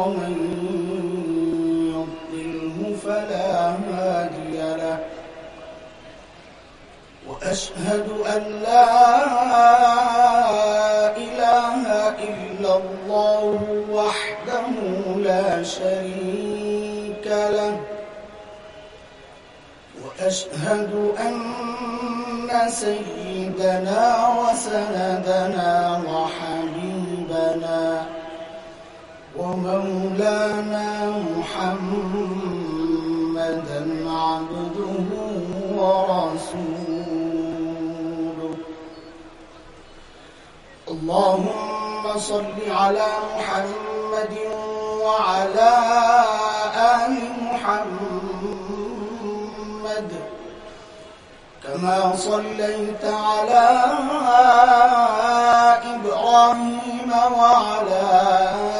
ومن يضلله فلا هادي له. وأشهد أن لا إله إلا الله وحده لا شريك له. وأشهد أن سيدنا وسندنا وحبيبنا ومولانا محمدا عبده ورسوله. اللهم صل على محمد وعلى آل محمد. كما صليت على إبراهيم وعلى آل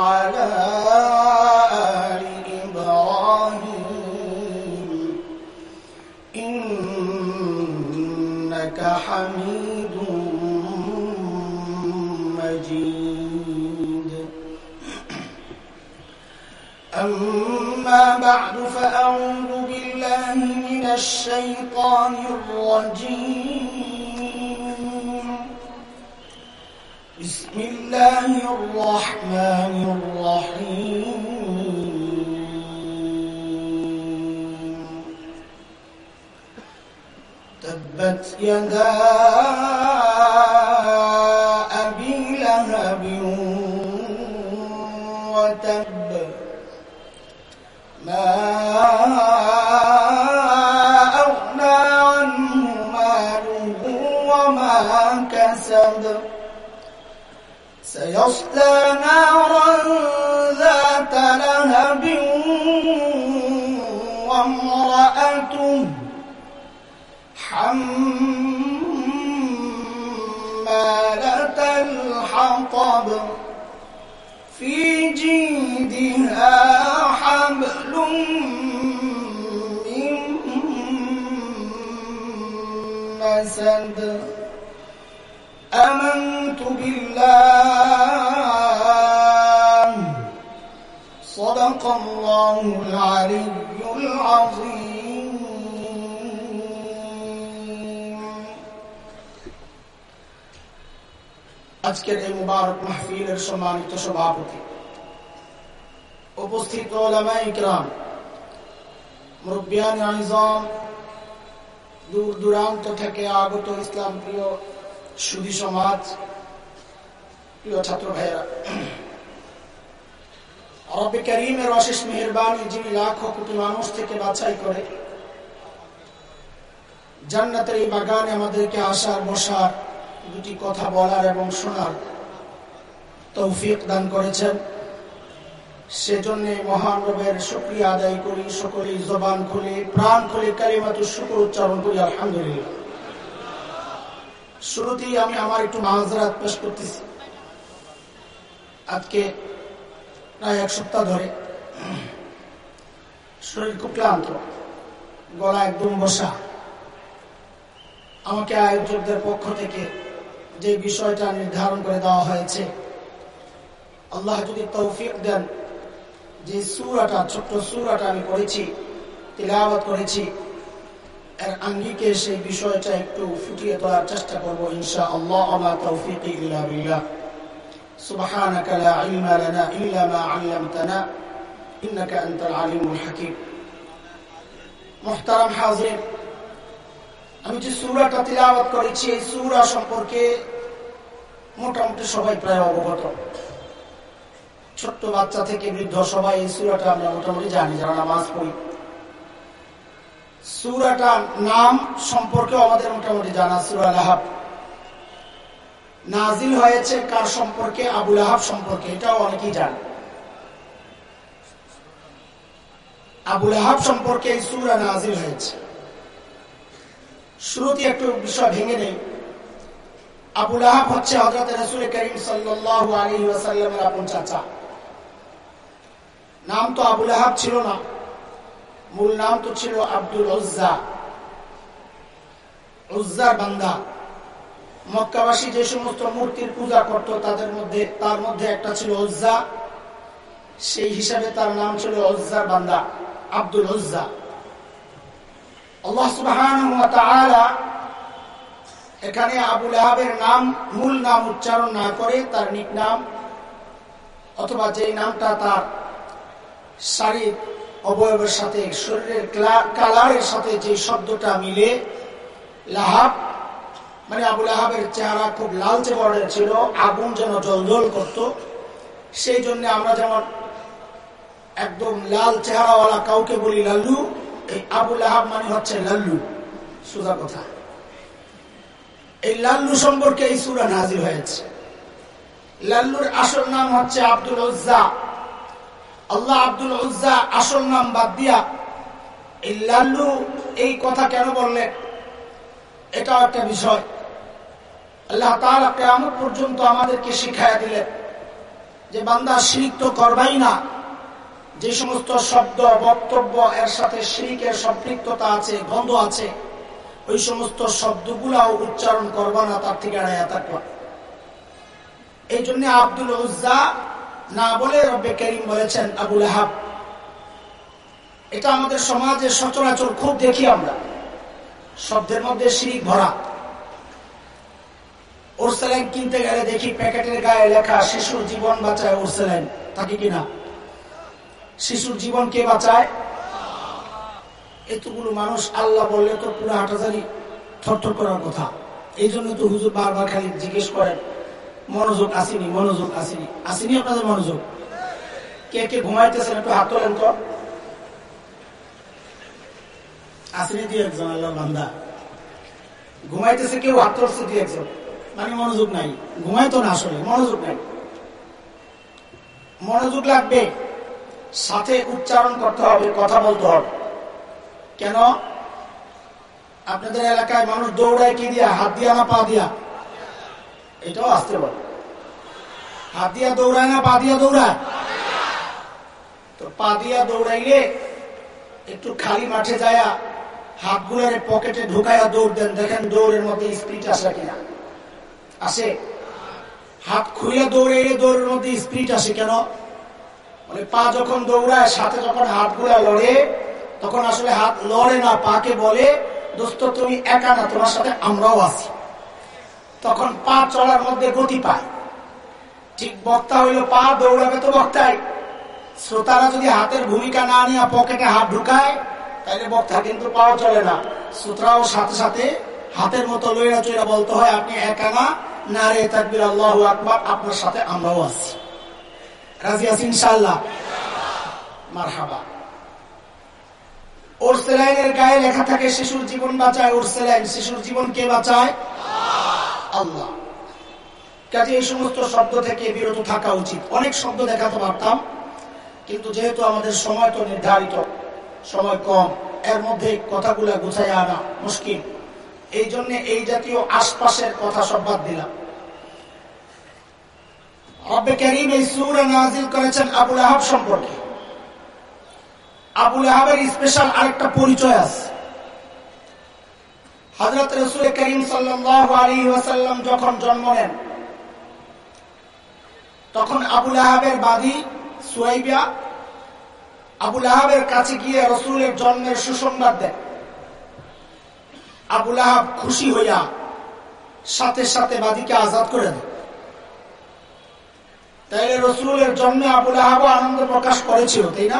بعد فأعوذ بالله من الشيطان الرجيم. بسم الله الرحمن الرحيم. تبت يدا سيصلى نارا ذات لهب وامرأته حمالة الحطب في جيدها حبل من مسد. أمنت بالله صدق الله العلي العظيم আজকের এই মুবারক মাহফিলের সম্মানিত সভাপতি উপস্থিত ওলামাই ইকরাম মুরব্বিয়ান আইজম দূর দূরান্ত থেকে আগত ইসলাম প্রিয় সুধী সমাজ, প্রিয় ছাত্র ভাইয়েরা রব্বে করিমের অশেষ মেহরবানি যিনি লাখো কোটি মানুষ থেকে বাছাই করে, জান্নাতের এই বাগানে আমাদেরকে আসার, বসার, দুটি কথা বলার এবং শোনার তৌফিক দান করেছেন। সেজন্য মহান রবের শুক্রিয়া আদায় করি, সকলেই জবান খুলে, প্রাণ খুলে কালিমাতুর শুক্র উচ্চারণ করি, আলহামদুলিল্লাহ। শুরুতেই আমি আমার একটু মাহাজরাত পেশ করতেছি। আজকে প্রায় এক সপ্তাহ ধরে শরীর খুব ক্লান্ত, গলা একদম বসা। আমাকে আয়োজকদের পক্ষ থেকে যে বিষয়টা নির্ধারণ করে দেওয়া হয়েছে, আল্লাহ যদি তৌফিক দেন, যে সুরাটা, ছোট্ট সুরাটা আমি করেছি তিলাবত করেছি এর আঙ্গিকে সেই বিষয়টা একটু ফুটিয়ে তোলার চেষ্টা করবো ইনশা আল্লাহ আমা তৌফিক ইল্লা বিল্লাহ سبحانك لا علم لنا إلا ما علمتنا إنك أنت العليم الحكيم محترم حاضر আমি যে সুরাটা তিলাওয়াত করেছি এই সুরা সম্পর্কে মোটামুটি সবাই প্রায় অবগত ছোট্ট বাচ্চা থেকে বৃদ্ধ সবাই এই সুরাটা আমরা মোটামুটি জানি যারা নামাজ পড়ি সুরাটা নাম সম্পর্কে আমাদের মোটামুটি জানা, সুরা আহাব নাজিল হয়েছে কার সম্পর্কে? আবুল আহাব সম্পর্কে, এটাও অনেকেই জানে। আবুল আহাব সম্পর্কে এই সুরা নাজিল হয়েছে। শুরুতে একটু বিষয় ভেঙে নেই। আবুল আহাব হচ্ছে হজরত রসুল করিম সাল্লাহ আলী ওয়াসাল্লামের আপন চাচা। নাম তো আবুল আহাব ছিল না। মূল নাম তো ছিল আব্দুল উজ্জা। উজ্জার বান্দা। মক্কাবাসী যে সমস্ত মূর্তির পূজা করত, তাদের মধ্যে, তার মধ্যে একটা ছিল উজ্জা। সেই হিসাবে তার নাম ছিল উজ্জার বান্দা, আব্দুল উজ্জা। আল্লাহ সুবহানাহু এখানে আবুল আহাবের নাম, মূল নাম উচ্চারণ না করে তার নিক নাম অথবা যে নামটা তার শারীর অবয়বের সাথে, শরীরের কালারের সাথে যে শব্দটা মিলে, লাহাব মানে আবুল আহাবের চেহারা খুব লালচে বর্ণের ছিল, আগুন যেন জল করত। সেই জন্য আমরা যেমন একদম লাল চেহারাওয়ালা কাউকে বলি লাল্লু, এই আবুল আহাব মানে হচ্ছে লাল্লু। সুদা কথা। এই লাল্লু সম্পর্কে এই সুরা নাজির হয়েছে। লাল্লুর আসল নাম হচ্ছে আব্দুল উজ্জা আল্লাহ আব্দুল উজ্জা আসল নাম বাদ দিয়া, এই লাল্লু এই কথা কেন বললেন এটাও একটা বিষয়। আল্লাহ তাআলা কিয়ামত পর্যন্ত আমাদেরকে শিখাইয়া দিলেন যে বান্দা শিরিক তো করবাই না। যে সমস্ত শব্দ, বক্তব্য এর সাথে শিরিকের সম্পৃক্ততা আছে, গন্ধ আছে, ওই সমস্ত শব্দগুলাও উচ্চারণ করবা না তার থেকে এড়াইয়া থাকবা এই জন্য আব্দুল উজ্জা না বলে রব্বে করিম বলেছেন আবুল আহাব এটা আমাদের সমাজে সচরাচর খুব দেখি আমরা। শব্দের মধ্যে শিরিক ভরা। ওরসেলাইন কিনতে গেলে দেখি প্যাকেটের গায়ে লেখা, শিশুর জীবন বাঁচায় ওরসেলাইন থাকে কিনা শিশুর জীবন কে বাঁচায়? এতগুলো মানুষ, আল্লাহ বললে তো পুরো হাটাজারি থরথর করার কথা। এই জন্য তো হুজুর বারবার খালি জিজ্ঞেস করেন মনোযোগ আসেনি মনোযোগ আসেনি। আসেনি আপনাদের মনোযোগ? কে কে ঘুমাইতেছেন একটু হাত তোলেন তো। আসেনি দিয়ে একজন আল্লাহ বান্দা। ঘুমাইতেছে কেউ, হাত তুলছে দিয়ে একজন। মানে মনোযোগ নাই। ঘুমাইতো না আসলে, মনোযোগ নাই। মনোযোগ লাগবে। সাথে উচ্চারণ করতে হবে, কথা বলতে হবে। কেন? আপনাদের এলাকায় মানুষ দৌড়ায় কি দিয়া? হাত দিয়া না পা দিয়া? এটাও আসতে পারে। হাত দিয়া দৌড়ায় না পা দিয়া দৌড়ায়? তো পা দিয়া দৌড়াইলে একটু খালি মাঠে যায় হাত গুলারে পকেটে ঢুকাইয়া দৌড় দেন। দেখেন দৌড়ের মধ্যে স্পিড আসে কিনা। আসে? হাত খুলে দৌড়াইলে দৌড়ের মধ্যে স্পিড আসে কেন? মানে পা যখন দৌড়ায়, সাথে যখন হাতগুলা লড়ে, তখন আসলে হাত লড়ে না, পাকে বলে, দোস্ত, তুমি একা না, তোমার সাথে আমরাও আছি। তখন পা চলার মধ্যে গতি পায়। ঠিক বক্তা হইল পা, দৌড়াবে তো বক্তাই। শ্রোতারা যদি হাতের ভূমিকা না নিয়ে পকেটে হাত ঢুকায় তাহলে বক্তা কিন্তু পাও চলে না। শ্রোতারাও সাথে সাথে হাতের মতো লইয়া চইরা বলতে হয়, আপনি একা না? না রে থাকবির আল্লাহ আকবর, আপনার সাথে আমরাও আছি। রাজি আছি ইনশাল্লাহ মার হাবা ওর সেলাইনের গায়ে লেখা থাকে, শিশুর জীবন বাঁচায় ওর সেলাইন শিশুর জীবন কে বাঁচায়? আল্লাহ। কাজে এই সমস্ত শব্দ থেকে বিরত থাকা উচিত। অনেক শব্দ দেখাতে পারতাম, কিন্তু যেহেতু আমাদের সময় তো নির্ধারিত, সময় কম, এর মধ্যে কথাগুলা গুছাই আনা মুশকিল। এই জন্য এই জাতীয় আশপাশের কথা সব বাদ দিলাম। রব্বে করিম এই করেছেন আবুল আহাব সম্পর্কে। আবুল আহাবের স্পেশাল আরেকটা পরিচয় আছে। হজরত রসুল করিম সাল্লাম যখন জন্ম নেন, তখন আবুল আহাবের বাদী সুয়াইবিয়া আবুল আহাবের কাছে গিয়ে রসুলের জন্মের সুসংবাদ দেন আবুল আহাব খুশি হইয়া সাথে সাথে বাদীকে আজাদ করে দেয়। তাইলে রসুলের জন্মে আবুল আহাব আনন্দ প্রকাশ করেছিল, তাই না?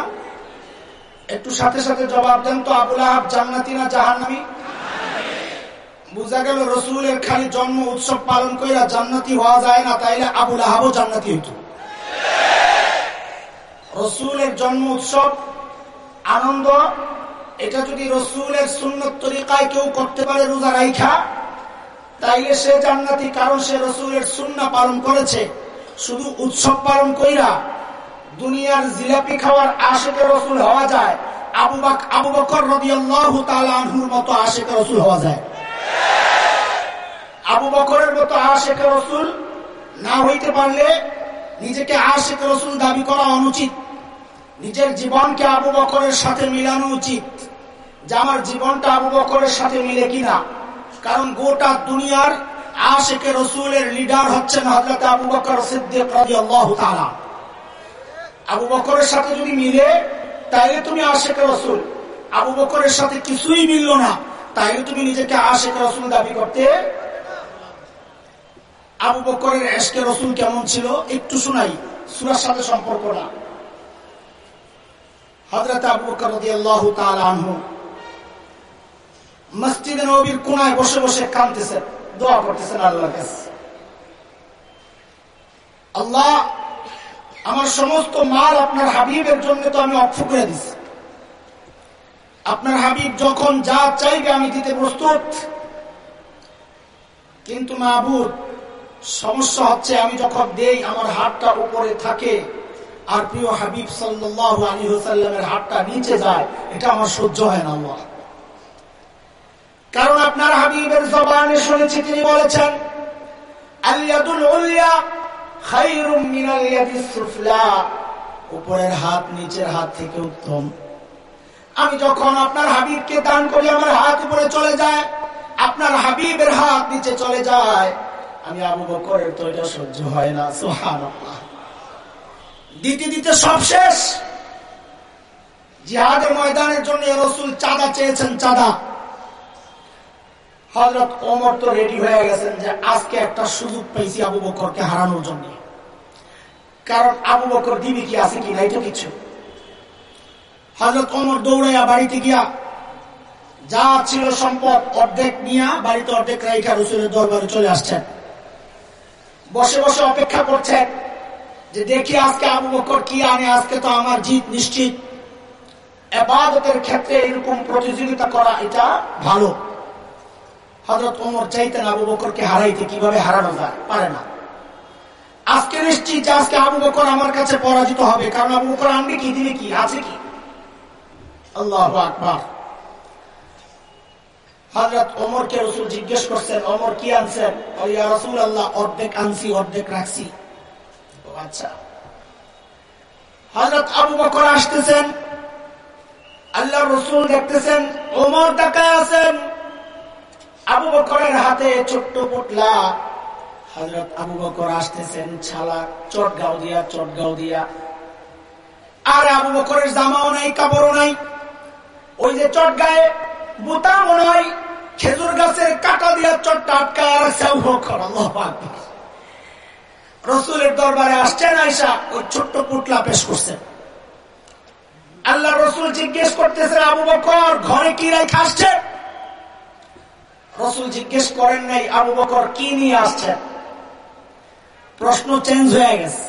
একটু সাথে সাথে জবাব দেন তো আবুল আহাব জান্নাতি না জাহান্নামি? বোঝা গেল রসুলের খালি জন্ম উৎসব পালন করে জান্নাতি হওয়া যায় না, তাইলে আবুল আহাবও জান্নাতি হইত। রসুলের জন্ম উৎসব আনন্দ, এটা যদি রসুলের সুন্নত তরিকায় কেউ করতে পারে রোজা রাইখা, তাইলে সে জান্নাতি, কারণ সে রসুলের সুন্না পালন করেছে। শুধু উৎসব পালন কইরা দুনিয়ার জিলাপি খাওয়ার আশেকে রসুল হওয়া যায়, আবু বাক আবু বকর রদিয়াল্লাহু তাআলা আনহুর মতো আশেকে রসুল হওয়া যায়। আবু বকরের মতো আশেকে রসুল না হইতে পারলে নিজেকে আশেকে রসুল দাবি করা অনুচিত। নিজের জীবনকে আবু বকরের সাথে মিলানো উচিত। যে আমার জীবনটা আবু বকরের সাথে মিলে কিনা। কারণ গোটা দুনিয়ার আশেকে রসুলের লিডার হচ্ছেন হজরত আবু বকর সিদ্দিক আবু বকরের সাথে যদি মিলে, তাইলে তুমি আশেকে রসুল। আবু বকরের সাথে কিছুই মিলল না। তাইলে তুমি নিজেকে আশেকে রসুল দাবি করতে আবু বকরের এসকে রসুল কেমন ছিল একটু শোনাই, সুরার সাথে সম্পর্ক না। হজরত আবু বকর রাদিয়াল্লাহু মসজিদে নবীর কোনায় বসে বসে কাঁদতেছেন দোয়া করতেছেন আল্লাহর কাছে। আল্লাহ, আমার সমস্ত মাল আপনার হাবিবের জন্য তো আমি অক্ষ করে দিছি। আপনার হাবিব যখন যা চাইবে আমি দিতে প্রস্তুত। কিন্তু মাহবুব, সমস্যা হচ্ছে আমি যখন দেই, আমার হাতটা উপরে থাকে আর প্রিয় হাবিব সাল্লাহ আলী হাতটা নিচে যায়, এটা আমার সহ্য হয় না আল্লাহ। কারণ আপনার হাবিবের জবানে শুনেছি, তিনি বলেছেন উপরের হাত নিচের হাত থেকে উত্তম। আমি যখন আপনার হাবিবকে দান করি, আমার হাত উপরে চলে যায়, আপনার হাবিবের হাত নিচে চলে যায়, আমি আবু বকরের তো এটা সহ্য হয় না, সুবহানাল্লাহ। দিতে দিতে সব শেষ। জিহাদের ময়দানের জন্য রসুল চাঁদা চেয়েছেন, চাঁদা। হজরত ওমর তো রেডি হয়ে গেছেন যে আজকে একটা সুযোগ পেয়েছি আবু বকরকে হারানোর জন্য। কারণ আবু বকর দিবি কি আছে কি নাই তো কিছু। হজরত ওমর দৌড়াইয়া বাড়িতে গিয়া যা ছিল সম্পদ অর্ধেক নিয়ে বাড়িতে অর্ধেক রাইখা রসুলের দরবারে চলে আসছেন। বসে বসে অপেক্ষা করছেন যে দেখি আজকে আবু বকর কি আনে, আজকে তো আমার জিত নিশ্চিত। এবাদতের ক্ষেত্রে এরকম প্রতিযোগিতা করা এটা ভালো। হজরত ওমর চাইতেন আবু বকরকে হারাইতে, কীভাবে হারানো যায়? পারে না। আজকে নিশ্চিত আজকে আবু বকর আমার কাছে পরাজিত হবে, কারণ আবু বকর আনবে কি, দিবে কি, আছে কি? আল্লাহ আকবার। হজরত ওমরকে রসুল জিজ্ঞেস করছেন, ওমর, কি আনছেন? রসুল আল্লাহ অর্ধেক আনছি, অর্ধেক রাখছি। আচ্ছা। হজরত আবু বকর আসতেছেন আল্লাহ রসুল দেখতেছেন, ওমর তাকায় আছেন। আবু বকরের হাতে ছোট্ট পুটলা হজরত আবু বকর আসতেছেন, ছালা, চটগাও দিয়া চটগাও দিয়া। আর আবু বকরের জামাও নাই, কাপড়ও নাই। ওই যে চটগায়ে বুতামও নাই খেজুর গাছের কাটা দিয়া চটটা আটকায় আকবার রসুলের দরবারে আসছেন আয়সা ওই ছোট্ট পুটলা পেশ করছেন আল্লাহ রসুল জিজ্ঞেস করতেছেন আবু বকর, ঘরে কি রাই খাসছেন রসুল জিজ্ঞেস করেন নাই, আবু বকর, কি নিয়ে আসছেন প্রশ্ন চেঞ্জ হয়ে গেছে।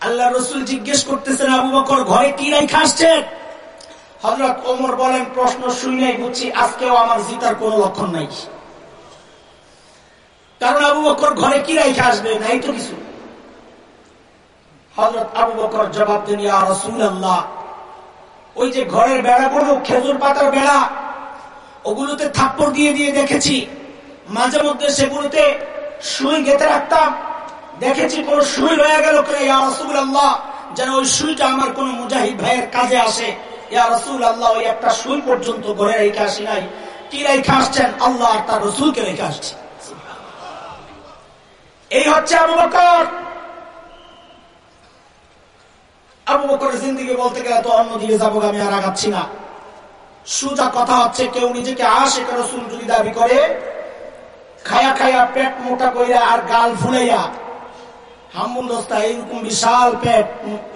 আল্লাহ রসুল জিজ্ঞেস করতেছেন, আবু বকর, ঘরে কি রাই খাসছেন হজরত ওমর বলেন, প্রশ্ন শুই নাই বুঝছি আজকেও আমার জিতার কোন লক্ষণ নাই। কারণ আবু বকর ঘরে কি রাইখে আসবে? নাই তো কিছু। হজরত আবু বকর জবাব দেন, ইয়া ওই যে ঘরের বেড়াগুলো খেজুর পাতার বেড়া, ওগুলোতে থাপ্পড় দিয়ে দিয়ে দেখেছি। মাঝে মধ্যে সেগুলোতে সুই গেতে রাখতাম। দেখেছি কোন সুই রয়ে গেল কে ইয়া যেন ওই সুইটা আমার কোন মুজাহিদ ভাইয়ের কাজে আসে। আসি জিন্দিগি বলতে গেলে তো অন্য যাব, আমি আর আগাচ্ছি না। সুজা কথা হচ্ছে, কেউ নিজেকে আশেখ রসুল যদি দাবি করে, খায়া খায়া পেট মোটা কইরা আর গাল ফুলাইয়া এইরকম বিশাল পেট,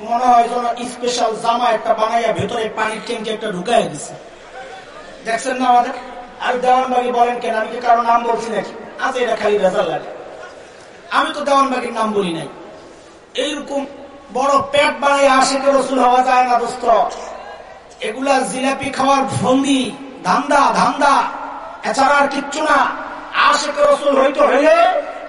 মনে হয় স্পেশাল জামা একটা বানাইয়া ভেতরে পানির একটা দেখছেন না আমাদের? আমি নাম লাগে। আমি তো দেওয়ানবাগির নাম বলি নাই। এইরকম বড় পেট বানাই আশেখ রসুল হওয়া যায় না, দোস্ত। এগুলা জিলাপি খাওয়ার ফন্দি ধান্দা ধান্দা। এছাড়া আর কিচ্ছু না। আশেখ রসুল হইতে হইলে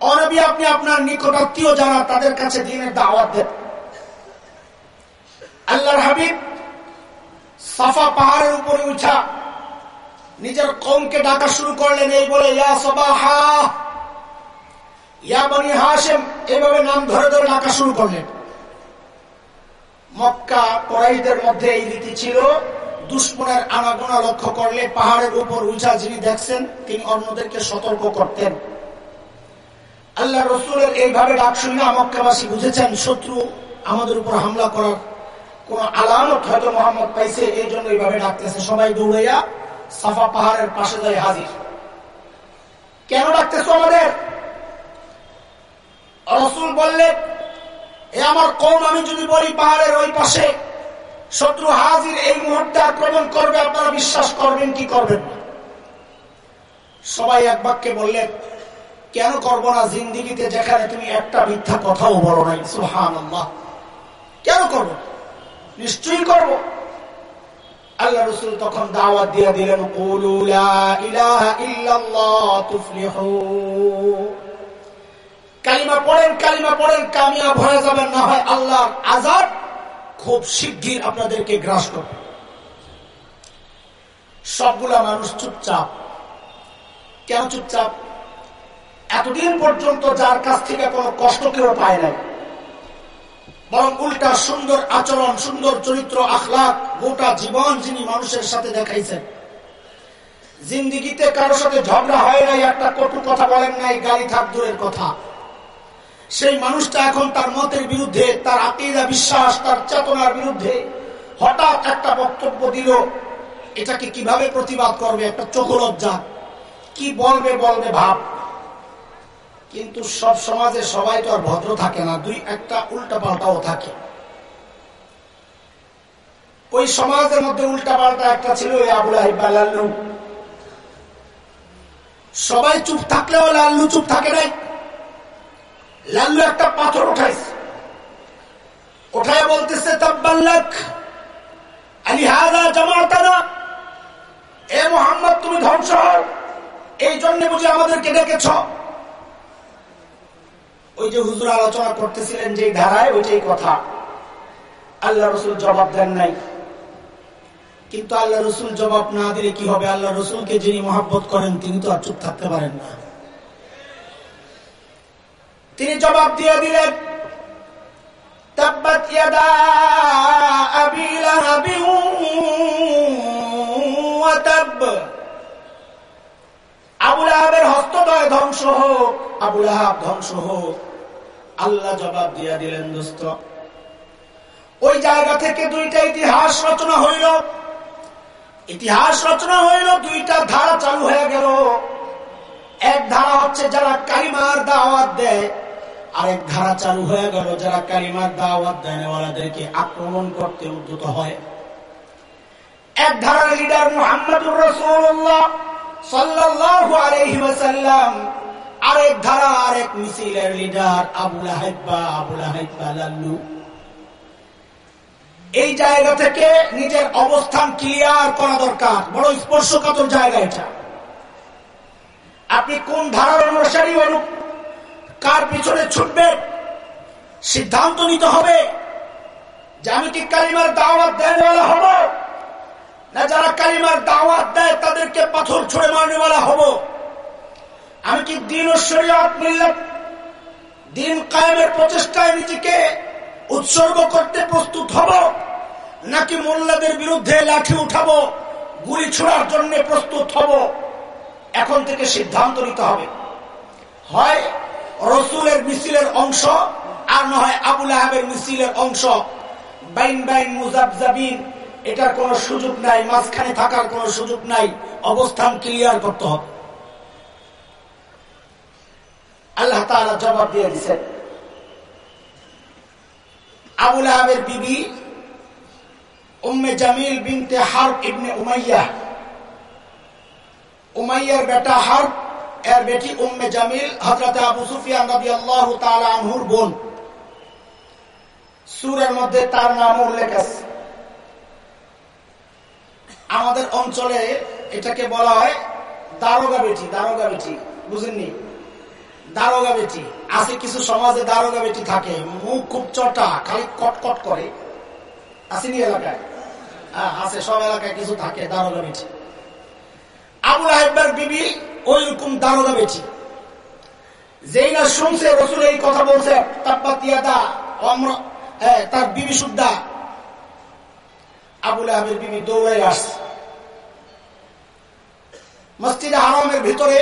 অনবী আপনি আপনার নিকটাত্মীয় যারা তাদের কাছে দিনের দাওয়াত দেন আল্লাহর হাবিব সাফা পাহাড়ের উপরে উঠা নিজের কমকে ডাকা শুরু করলেন এই বলে এভাবে নাম ধরে ধরে ডাকা শুরু করলেন মক্কা কোরাইদের মধ্যে এই রীতি ছিল। দুশ্মনের আনাগোনা লক্ষ্য করলে পাহাড়ের উপর উঁচা যিনি দেখছেন, তিনি অন্যদেরকে সতর্ক করতেন। আল্লাহ রসুলের এইভাবে ডাক শুনে মক্কাবাসী বুঝেছেন শত্রু আমাদের উপর হামলা করার কোন আলামত হয়তো মোহাম্মদ পাইছে এই জন্য এইভাবে ডাকতেছে। সবাই দৌড়াইয়া সাফা পাহাড়ের পাশে যায় হাজির। কেন ডাকতেছো আমাদের? রসুল বললেন এ আমার কম আমি যদি বলি পাহাড়ের ওই পাশে শত্রু হাজির, এই মুহূর্তে আক্রমণ করবে, আপনারা বিশ্বাস করবেন কি করবেন সবাই এক বাক্যে বললেন কেন করব না জিন্দিগিতে যেখানে তুমি একটা মিথ্যা কথাও বলো নাই? সুহান কেন করব? নিশ্চয়ই করব। আল্লাহ রসুল তখন দাওয়াত দিয়ে দিলেন কালিমা পড়েন কালিমা পড়েন, কামিয়াব হয়ে যাবেন, না হয় আল্লাহর আজাদ খুব শিগগির আপনাদেরকে গ্রাস করবে। সবগুলা মানুষ চুপচাপ। কেন চুপচাপ? এতদিন পর্যন্ত যার কাছ থেকে কোনো কষ্ট কেউ পায় নাই। বরং উল্টা সুন্দর আচরণ, সুন্দর চরিত্র আখলাক গোটা জীবন যিনি মানুষের সাথে দেখাইছেন। জিন্দিগিতে কারও সাথে ঝগড়া হয় নাই, একটা কটু কথা বলেন নাই গাড়ি থাক দূরের কথা। সেই মানুষটা এখন তার মতের বিরুদ্ধে, তার আকিদা, বিশ্বাস, তার চেতনার বিরুদ্ধে হঠাৎ একটা বক্তব্য দিল। এটাকে কীভাবে প্রতিবাদ করবে? একটা চোখলজ্জা। কি বলবে বলবে ভাব। কিন্তু সব সমাজে সবাই তো আর ভদ্র থাকে না, দুই একটা উল্টা পাল্টাও থাকে। ওই সমাজের মধ্যে উল্টা পাল্টা একটা ছিল ওই আবুল লাল্লু। সবাই চুপ থাকলেও লাল্লু চুপ থাকে নাই। লাল্লু একটা পাথর উঠাইছে। উঠায় বলতেছে তাব্বাল্লাক আলি হাজা জামাতানা। এ মোহাম্মদ, তুমি ধ্বংস এই বুঝি ওই যে হুজুর আলোচনা করতেছিলেন যে ধারায় ওইটাই কথা। আল্লাহ রসুল জবাব দেন নাই। কিন্তু আল্লাহ রসুল জবাব না দিলে কি হবে? আল্লাহ রসুলকে যিনি মহাব্বত করেন, তিনি তো আর চুপ থাকতে পারেন না। তিনি জবাব দিয়ে দিলেন আবুল আহাবের হস্তদয় ধ্বংস হোক আবুল আহাব ধ্বংস হোক। আল্লাহ জবাব দিয়া দিলেন, দোস্ত, ওই জায়গা থেকে দুইটা ইতিহাস রচনা হইল। ইতিহাস রচনা হইল, দুইটা ধারা চালু হয়ে গেল। এক ধারা হচ্ছে যারা কালিমার দাওয়াত দেয়, আরেক ধারা চালু হয়ে গেল, যারা কালিমার দাওয়াত দেয়ওয়ালাদেরকে আক্রমণ করতে উদ্যত হয়। এক ধারার লিডার মোহাম্মদুর রসুল্লাহ সাল্লাল্লাহু আলাইহি ওয়াসাল্লাম আরেক ধারা, আরেক মিছিলের লিডার আবুল হাইব্বা আবুল হাইব্বা লাল্লু। এই জায়গা থেকে নিজের অবস্থান ক্লিয়ার করা দরকার। বড় স্পর্শকাতর জায়গা এটা। আপনি কোন ধারার অনুসারী অনু কার পিছনে ছুটবে সিদ্ধান্ত নিতে হবে যে আমি কি কালিমার দাওয়াত দেওয়ালা হব, না যারা কালিমার দাওয়াত দেয় তাদেরকে পাথর ছুড়ে মারনেওয়ালা হব। আমি কি দিন ও শরীয়ত দিন কায়েমের প্রচেষ্টায় নিজেকে উৎসর্গ করতে প্রস্তুত হব, নাকি মোল্লাদের বিরুদ্ধে লাঠি উঠাবো, গুলি ছোড়ার জন্য প্রস্তুত হব? এখন থেকে সিদ্ধান্ত নিতে হবে। হয় রসুলের মিছিলের অংশ, আর না হয় আবুল আহাবের মিছিলের অংশ। বাইন বাইন মুজাবজাবিন, এটার কোনো সুযোগ নাই, মাঝখানে থাকার কোনো সুযোগ নাই, অবস্থান ক্লিয়ার করতে হবে। আল্লাহ তারা জবাব দিয়ে দিচ্ছেন আবুল আহাবের বিবি উম্মে জামিল বিনতে হার ইবনে উমাইয়া। উমাইয়ার বেটা হার এর বেটি উম্মে জামিল হজরত আবু সুফিয়ান আল্লাহ আনহুর বোন। সুরের মধ্যে তার নাম উল্লেখ আছে। আমাদের অঞ্চলে এটাকে বলা হয় দারোগা বেটি দারোগা বেটি, বুঝেননি? দারোগা বেটি। আছে কিছু সমাজে দারোগা বেটি থাকে, মুখ খুব চটা, খালি কটকট করে। আসেনি এলাকায়? হ্যাঁ আছে, সব এলাকায় কিছু থাকে দারোগা বেটি। আবুল বিবি ওই রকম দারোগা বেটি। যেই না শুনছে, রসুল এই কথা বলছে, তাপ্পাতিয়াদা তার বিবি সুদ্ধা। আবুল আহবের বিবি দৌড়াই আসছে। মসজিদ হারামের ভিতরে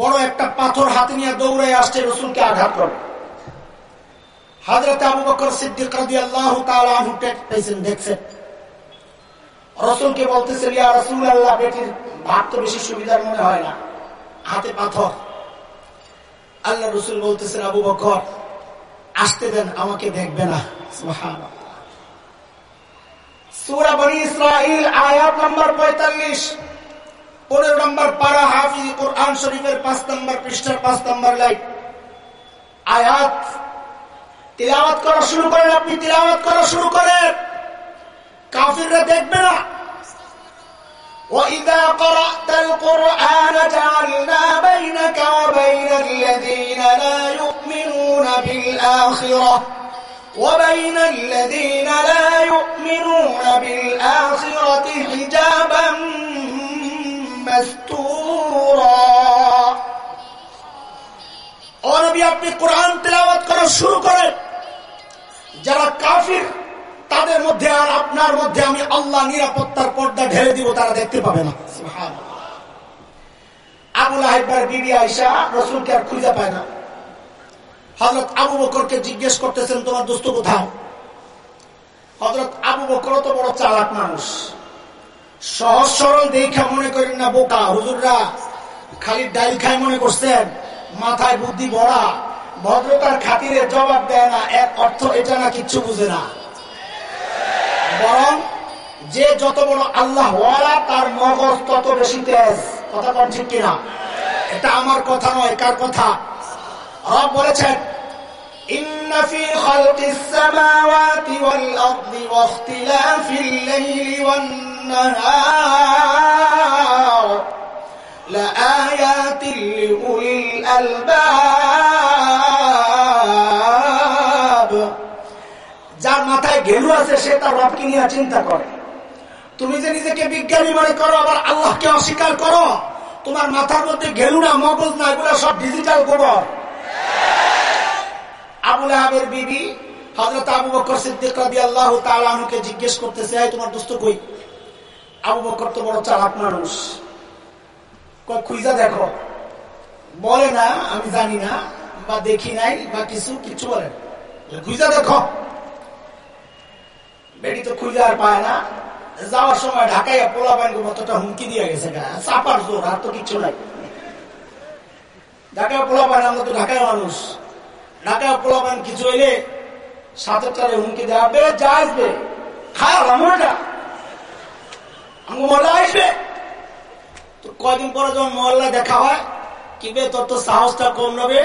বড় একটা পাথর হাতে নিয়ে দৌড়াই আসছে রসুলকে আঘাত করে। হাজরত আবু বকর সিদ্দিক দেখছেন। রসুলকে বলতেছেন, ইয়া রসুল আল্লাহ বেটির ভাব তো বেশি সুবিধার মনে হয় না, হাতে পাথর। আল্লাহ রসুল বলতেছেন, আবু বকর, আসতে দেন, আমাকে দেখবে না। সুরা বনি ইসরাইল আয়াত নম্বর পঁয়তাল্লিশ। পনেরো নম্বর পারা হাফিজ কোরআন শরীফের পাঁচ নম্বর পৃষ্ঠার পাঁচ নম্বর লাইট আয়াত তিলাওয়াত করা শুরু করেন আপনি তিলাওয়াত করা শুরু করেন কাফিররা দেখবে না وإذا قرأت القرآن جعلنا بينك وبين الذين لا يؤمنون بالآخرة وبين الذين لا يؤمنون بالآخرة حجابا مستورا আপনি কোরআন করা শুরু করেন। যারা কাফির, তাদের মধ্যে আর আপনার মধ্যে আমি আল্লাহ নিরাপত্তার পর্দা ঢেলে দিব, তারা দেখতে পাবে না। আবুল আহিবার বিবি রসুলকে আর খুঁজে পায় না। হজরত আবু বকরকে জিজ্ঞেস করতেছেন, তোমার দোস্ত কোথাও হজরত আবু বকর তো বড় চালাক মানুষ। সহজ সরল দেখা মনে করেন না বোকা হুজুররা খালি ডাইল খায় মনে করছেন মাথায় বুদ্ধি বড়া ভদ্রতার খাতিরে জবাব দেয় না এক অর্থ এটা না কিচ্ছু বুঝে না বরং যে যত বড় আল্লাহ তার মগজ তত বেশি তেজ কথা কন ঠিক কিনা এটা আমার কথা নয় কার কথা রব বলেছেন إن في خلق السماوات والأرض واختلاف الليل والنهار لآيات لأولي الألباب যার মাথায় ঘেলু আছে সে তার রবকে নিয়ে চিন্তা করে তুমি যে নিজেকে বিজ্ঞানী মনে করো আবার আল্লাহকে অস্বীকার করো তোমার মাথার মধ্যে ঘেলু না মগজ না এগুলো সব ডিজিটাল গোবর আবুল আহাবের বিবি হজরত আবু বকর সিদ্দিক রাদি আল্লাহ তালুকে জিজ্ঞেস করতেছে তোমার দুস্থ কই আবু বকর তো বড় চালাক মানুষ। খুঁজা দেখো। বলে না, আমি জানি না, বা দেখি নাই, বা কিছু কিছু বলে খুঁজা দেখো। বেটি তো আর পায় না। যাওয়ার সময় পোলা মতটা হুমকি দিয়ে গেছে চাপার জোর, আর তো কিচ্ছু নাই। ঢাকায় পোলা বাইন আমরা তো ঢাকায় মানুষ। ঢাকায় পোলা বাইন কিছু হইলে সাতের টারে হুমকি দেওয়া বে যা আসবে। খায় রামটা মহল্লা কয়দিন পরে যখন মহল্লায় দেখা হয়, কি বে, তোর তো সাহসটা কম নেবে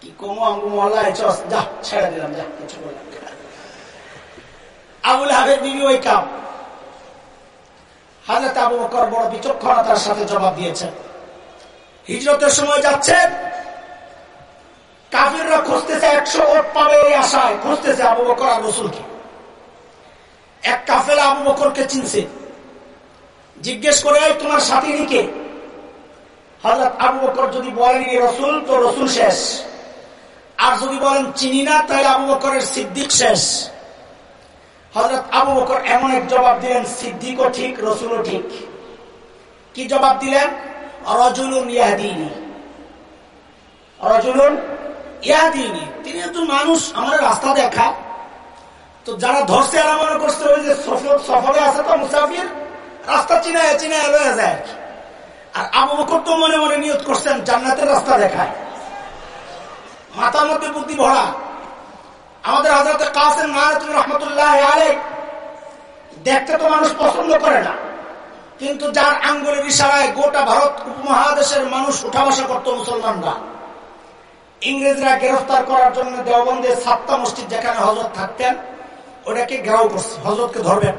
কি কমো আমি মহল্লায় যা, ছেড়ে দিলাম, যা, কিছু আবুল হাবের বিবি ওই কাম। হাজরত আবু বকর বড় বিচক্ষণতার সাথে জবাব দিয়েছেন। হিজরতের সময় যাচ্ছেন কাফিররা খুঁজতেছে একশো ওট পাবে এই আশায়। খুঁজতেছে আবু বকর আর রসুলকে। এক কাফেলা আবু বকরকে চিনছে। জিজ্ঞেস করে তোমার সাথী কে? হজরত আবু বকর যদি বলেন রসুল, তো রসুল শেষ। আর যদি বলেন, চিনি না তাহলে আবু বকরের সিদ্দিক শেষ। হজরত আবু বকর এমন এক জবাব দিলেন, সিদ্দিকও ঠিক, রসুলও ঠিক। কি জবাব দিলেন? রজুলুন ইয়াদিনী রজুলুন ইয়াদিনী তিনি একজন মানুষ, আমার রাস্তা দেখা তো যারা ধরছে এরা মনে করছে ওই যে সফরে আছে তো মুসাফির, রাস্তা চিনায় চিনায় রয়ে যায়। আর আবু বকর তো মনে মনে নিয়ত করছেন, জান্নাতের রাস্তা দেখায়। মাথার মধ্যে বুদ্ধি ভরা। আমাদের হাজরতে নারাতুল রহমতুল্লাহ আলেক দেখতে তো মানুষ পছন্দ করে না। কিন্তু যার আঙ্গুলের ইশারায় গোটা ভারত উপমহাদেশের মানুষ উঠা বসা করত মুসলমানরা। ইংরেজরা গ্রেফতার করার জন্য দেওবন্দের সাতটা মসজিদ যেখানে হজরত থাকতেন। ওটাকে ঘেরাও করছে হজরতকে ধরবেন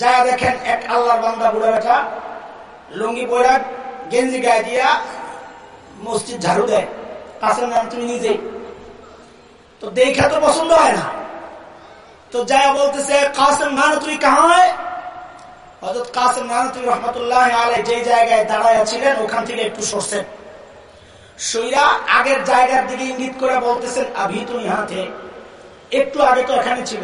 যা দেখেন এক আল্লাহর বান্দা বুড়া বেটা, লুঙ্গি বৈরাগ গেঞ্জি গায়ে দিয়া মসজিদ ঝাড়ু দেয়। কাসেম নাম তুমি নিজেই। তো দেখা তো পছন্দ হয় না। তো যা বলতেছে কাসেম নান তুই কাহায়? হজরত কাসেম নান তুই রহমতুল্লাহ আলাই যে জায়গায় দাঁড়ায় ছিলেন, ওখান থেকে একটু সরছেন। সইরা আগের জায়গার দিকে ইঙ্গিত করে বলতেছেন আভি তুমি হাতে একটু আগে তো এখানে ছিল।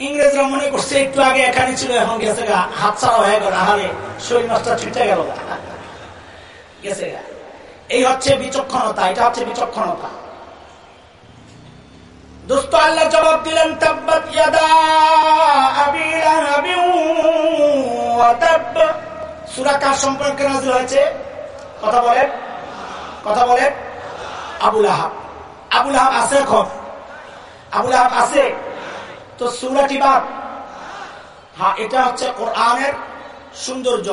ইংরেজরা মনে করছে একটু আগে এখানে ছিল, এখন গেছে গা, হাত ছাড়া হয়ে গেল, আহারে শরীর মাছটা ছুটে গেল। গেছে গা। এই হচ্ছে বিচক্ষণতা, এটা হচ্ছে বিচক্ষণতা। দোস্ত, আল্লাহ জবাব দিলেন ইয়াদা আবি লাহাবি সম্পর্কে নাযিল হয়েছে? কথা বলেন। কথা বলেন। আবুল আহাব আবুল আহাব আছে এখন। আবুল আহাব আছে? তো সুরাটি হ্যাঁ এটা হচ্ছে কোরআনের সৌন্দর্য।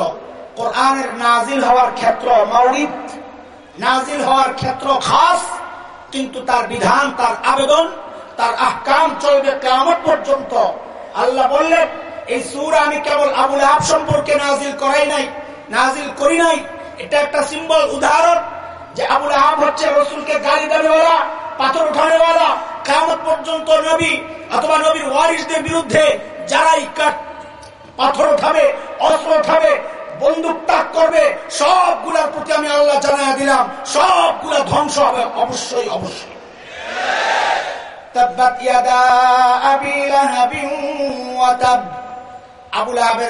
কোরআনের নাজিল হওয়ার ক্ষেত্র নাজিল হওয়ার ক্ষেত্র খাস, কিন্তু তার বিধান, তার আবেদন, তার আহকাম চলবে কেমন পর্যন্ত। আল্লাহ বললেন, এই সুর আমি কেবল আবুল আহাব সম্পর্কে নাজিল করাই নাই নাজিল করি নাই। এটা একটা সিম্বল, উদাহরণ যে আবুল আহাব হচ্ছে রসুলকে গালি দেওয়ালা পাথর উঠানেওয়ালা কেমন পর্যন্ত নবী অথবা নবীর ওয়ারিসদের বিরুদ্ধে যারাই পাথর উঠাবে অস্ত্র উঠাবে বন্দুক তাক করবে, সবগুলার প্রতি আমি আল্লাহ জানাই দিলাম, সবগুলা ধ্বংস হবে অবশ্যই অবশ্যই।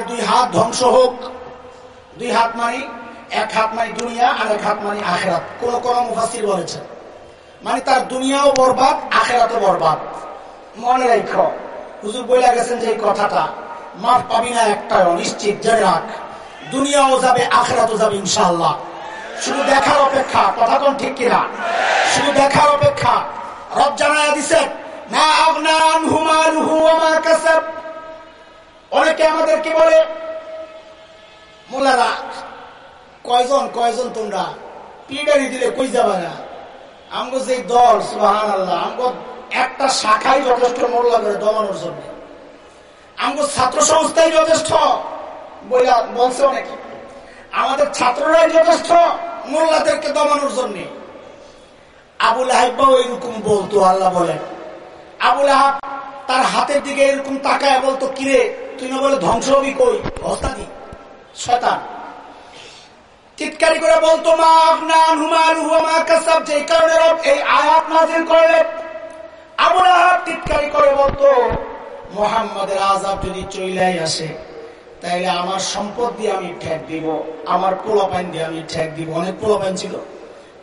দুই হাত ধ্বংস হোক। দুই হাত এক হাত মানি দুনিয়া আর এক হাত মানি আখেরাত। কোন কোন মুফাসির বলেছেন। মানে তার দুনিয়াও বরবাদ, আখেরাতও বরবাদ। মনে রাখ, হুজুর বইলা গেছেন যে কথাটা, মাফ পাবি না একটা নিশ্চিত, জেনে রাখ। দুনিয়াও যাবে, আখেরাতও যাবে ইনশাল্লাহ শুধু দেখার অপেক্ষা, কথা কোন ঠিক কিনা? শুধু দেখার অপেক্ষা। রব জানায় দিছে না আবনান হুমার হুমা কাসাব। অনেকে আমাদেরকে বলে মোলারা কয়জন কয়জন তোমরা? পিডারি দিলে কই যাবা না? আমগো যে দল সুহান আল্লাহ আমগো একটা শাখাই যথেষ্ট মোল্লা করে দমানোর জন্য। আমগো ছাত্র সংস্থাই যথেষ্ট বলছে অনেকে। আমাদের ছাত্ররাই যথেষ্ট মোল্লাদেরকে দমানোর জন্য। আবুল আহাবাও এরকম বলতো, আল্লাহ বলেন। আবুল আহাব তার হাতের দিকে এরকম তাকায় বলতো, কিরে, তুই না বলে ধ্বংস হবি কই? অস্তাদি শতান চিৎকারি করে বলতো যে কারণে এই আয়াত নাজিল করলেন। আবুল আহাব চিৎকারি করে বলতো, মোহাম্মদের আজাব যদি চইলাই আসে, তাইলে আমার সম্পদ দিয়ে আমি ঠেক দিব, আমার পোলাপাইন দিয়ে আমি ঠেক দিব। অনেক পোলাপাইন ছিল।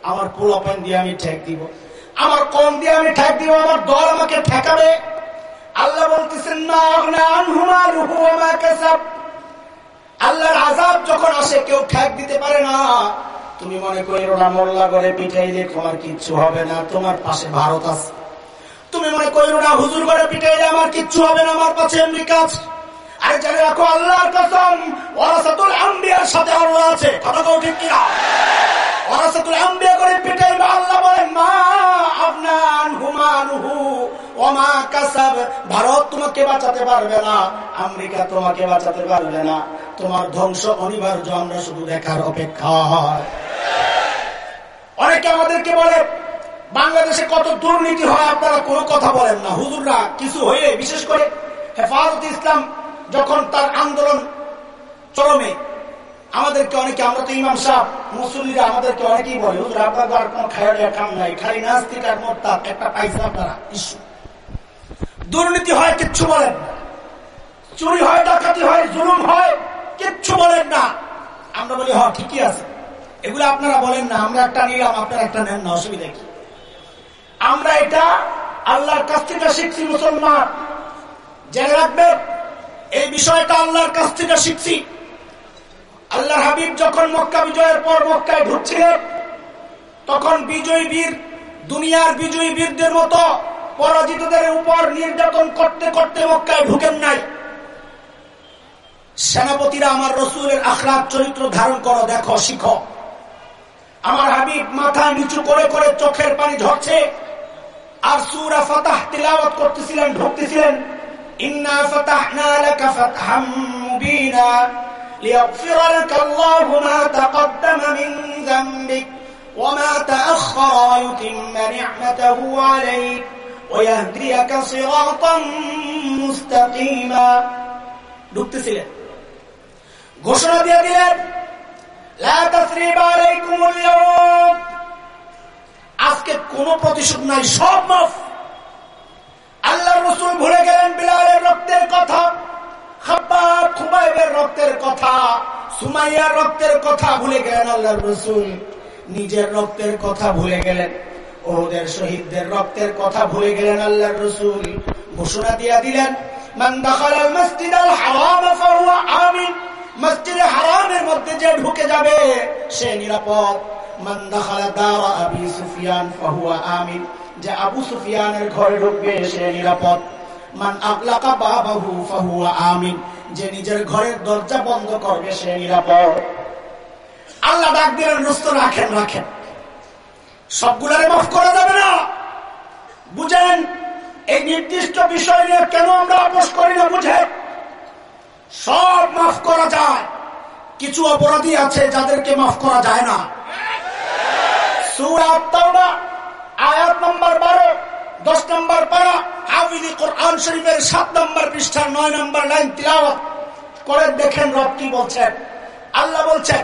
আমার পোলাপাইন দিয়ে আমি ঠেক দিব, আমার কম দিয়ে আমি ঠেক দিব, আমার দল আমাকে ঠেকাবে। আল্লাহ বলতেছেন না আল্লাহর আজাব যখন আসে, কেউ ঠেক দিতে পারে না। তুমি মনে করো না, মোল্লা করে পিঠাইলে তোমার কিচ্ছু হবে না, তোমার পাশে ভারত আছে। তুমি মনে করো না, হুজুর করে পিঠাইলে আমার কিচ্ছু হবে না, আমার পাশে আমেরিকা আছে আরে জানে রাখো, আল্লাহর কসম, ওয়ারাসাতুল আম্বিয়ার সাথে আল্লাহ আছে। কথা কও ঠিক কিনা? ওয়ারাসাতুল আম্বিয়া করে পিটাইবে আল্লাহ বলেন, মা আবনান হুমানুহু ভারত তোমাকে বাঁচাতে পারবে না, আমেরিকা তোমাকে বাঁচাতে পারবে না। তোমার ধ্বংস অনিবার্য, আমরা শুধু দেখার অপেক্ষা। অনেকে আমাদেরকে বলে, বাংলাদেশে কত দুর্নীতি হয়, আপনারা কোনো কথা বলেন না। হুজুররা কিছু হয়ে, বিশেষ করে হেফাজত ইসলাম যখন তার আন্দোলন চরমে, আমাদেরকে অনেকে, আমরা তো ইমাম সাহ মুসল্লিরা আমাদেরকে অনেকেই বলে, হুজুর আপনাদের আর কোনো খায়ালিয়া কাম নাই, খালি নাস্তিক একটা পাইছে আপনারা, ইস্যু। দুর্নীতি হয়, কিচ্ছু বলেন চুরি হয়, ডাকাতি হয়, জুলুম হয়, কিচ্ছু বলেন না। আমরা বলি, হ, ঠিকই আছে। এগুলো আপনারা বলেন না, আমরা একটা নিলাম, আপনারা একটা নেন না, অসুবিধা কি? আমরা এটা আল্লাহর কাছ থেকে শিখছি, মুসলমান। জেনে রাখবেন, এই বিষয়টা আল্লাহর কাছ থেকে শিখছি। আল্লাহ হাবিব যখন মক্কা বিজয়ের পর মক্কায় ঢুকছিলেন, তখন বিজয়ী বীর, দুনিয়ার বিজয়ী বীরদের মতো পরাজিতদের উপর নির্যাতন করতে করতে মক্কায় ঢুকেন নাই। সেনাপতিরা আমার রসুলের আখলাপ চরিত্র ধারণ করো, দেখো, শিখো। আমার হাবিব মাথা নিচু করে করে চোখের পানি ঝরছে। আর সুরা ফতাহ তিলাওয়াত করতেছিলেন, ঢুকতেছিলেন। ইন্না ফতাহ লাকা ফাতহাম মুবিনা লিয়াগফির লাকা মা তাকদ্দামা মিন যামবিক ওয়া মা তাআখখারা ওয়া ইউতিম্মা নি'মাতাহু আলাইক। ويهديك صراطا مستقيما ঢুকতেছিলেন ঘোষণা দিয়ে দিলেন আজকে কোন প্রতিশোধ নাই সব মাফ আল্লাহ রসুল ভুলে গেলেন বিলালের রক্তের কথা খাব্বাব খুবাইবের রক্তের কথা সুমাইয়ার রক্তের কথা ভুলে গেলেন আল্লাহ রসুল নিজের রক্তের কথা ভুলে গেলেন ওদের শহীদদের রক্তের কথা ভুলে গেলেন আল্লাহ রসুল। ঘোষণা দিয়া দিলেন যে মান মান আমিন। যে নিজের ঘরের দরজা বন্ধ করবে, সে নিরাপদ। আল্লাহ ডাক দিলেন, রস্ত রাখেন রাখেন। সবগুলারে মাফ করা যাবে না। বুঝেন, এই নির্দিষ্ট বিষয় নিয়ে কেন আমরা আপোষ করি না বুঝে? সব মাফ করা যায়। কিছু অপরাধী আছে যাদেরকে মাফ করা যায় না। আয়াত নম্বর বারো, দশ নম্বর পারা হাফিজি কোরআন শরীফের সাত নম্বর পৃষ্ঠার নয় নম্বর লাইন তিলাওয়াত। করে দেখেন রব কি বলছেন। আল্লাহ বলছেন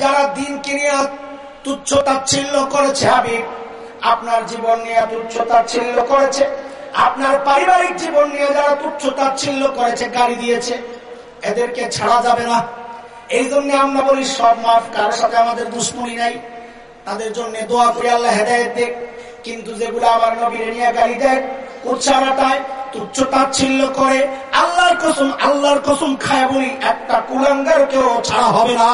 যারা দিনকে নিয়ে তুচ্ছ তাচ্ছিল্য করেছে, হাবিব, আপনার জীবন নিয়ে তুচ্ছ তাচ্ছিল্য করেছে। আপনার পারিবারিক জীবন নিয়ে যারা তুচ্ছ তাচ্ছিল্য করেছে গাড়ি দিয়েছে, এদেরকে ছাড়া যাবে না। এই জন্য আমরা বলি, সব মাফ কারোর সাথে আমাদের দুশ্মনী নাই। তাদের জন্য দোয়া করে, আল্লাহ হেদায়ত দেখ কিন্তু যেগুলো আমার নবীর নিয়ে গাড়ি দেয় উচ্চারাটায় তুচ্ছ তাচ্ছিল্য করে আল্লাহর কসম আল্লাহর কসম খায় বলি, একটা কুলাঙ্গার কেউ ছাড়া হবে না।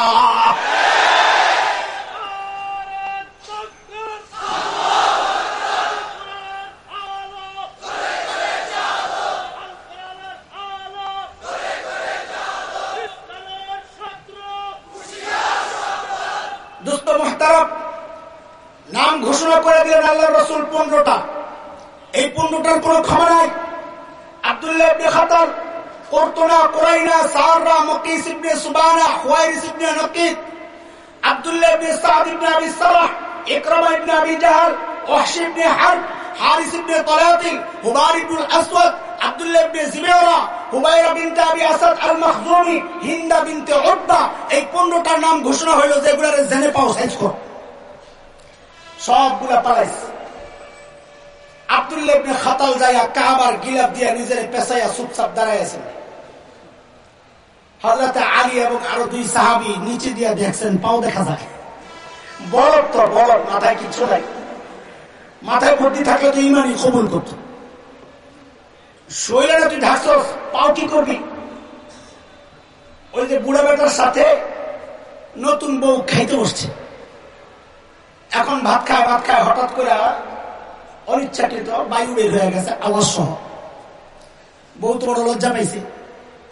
নাম ঘোষণা করে দিলেন আল্লাহ রসুল পনেরোটা এই পনেরোটার কোন ক্ষমা নাই। আবদুল্লাহ ইবনে খাতার কর্তনা, কোরাইনা সাররা মকিস ইবনে সুবানা, হুয়াইরিস ইবনে নকিদ আব্দুল্লাহ ইবনে সাদ ইবনে আবি Salah, Ikrimah ibn Abi Jahl, Wahshi ibn Harb, Harith ibn তলাতিল Hubar ibnul Aswad, Abdullah ibn জিবেরা Hubaira বিনতে আবি আসাদ আল মাখজুমি হিন্দা বিনতে উতবা, এই 15টার নাম ঘোষণা সবগুলা পালাইছে। আব্দুল্লাহ খাতাল যাইয়া দিয়া নিজের পেশাইয়া চুপচাপ হজরত আলী এবং আরও দুই সাহাবি নিচে দিয়া দেখছেন, পাও দেখা যায়। তো মাথায় কিছু নাই। মাথায় বুদ্ধি থাকলে তো ইমানই কবুল করত। তুই পাও কি করবি? ওই যে বুড়া বেটার সাথে নতুন বউ খাইতে বসছে। এখন ভাত খায় ভাত খায়, হঠাৎ করে অনিচ্ছাকৃত বায়ু বের হয়ে গেছে আওয়াজ সহ। বহুত বড় লজ্জা পাইছে।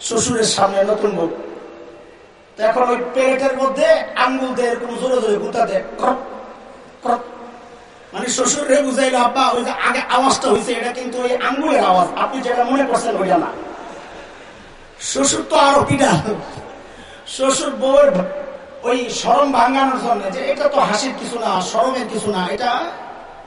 শ্বশুরের সামনে নতুন বউ। এখন ওই পেলেটের মধ্যে আঙ্গুল দিয়ে জোরে জোরে গুতা দেয়। মানে শ্বশুর রে বুঝাইলো, আব্বা, ওই যে আগে আওয়াজটা হয়েছে এটা কিন্তু ওই আঙ্গুলের আওয়াজ। আপনি যেটা মনে করছেন ওইটা না। শ্বশুর তো আরও পিডা। শ্বশুর বউয়ের ওই সরম ভাঙানোর জন্য যে এটা তো হাসির কিছু না সরমের কিছু না, এটা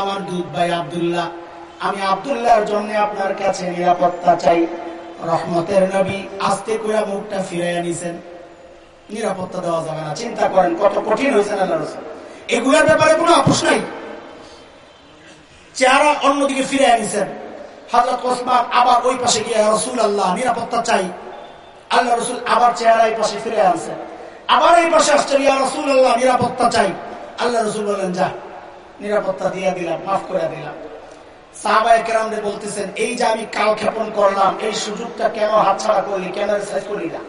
আমার দুধ ভাই আব্দুল্লাহ। আমি আব্দুল্লাহর জন্য আপনার কাছে নিরাপত্তা চাই। রহমতের নবী আস্তে করে মুখটা ফিরাইয়া নিছেন। নিরাপত্তা দেওয়া যাবে না, চিন্তা করেন কত কঠিন এগুলোর ব্যাপারে কোনো আপোষ নাই। চেহারা অন্যদিকে ফিরে আনিছেন হজরত ওসমান আবার ওই পাশে গিয়ে রসুল আল্লাহ নিরাপত্তা চাই। আল্লাহ রসুল আবার চেহারা এই পাশে ফিরে আনছেন। আবার এই পাশে আসছেন, ইয়া রসুল আল্লাহ নিরাপত্তা চাই। আল্লাহ রসুল বলেন, যা। নিরাপত্তা দিয়ে দিলাম, মাফ করে দিলাম। বলতেছেন, এই যে আমি কাল ক্ষেপণ করলাম, এই সুযোগটা কেন হাতছাড়া করলি, কেন রিসার্চ করলি না?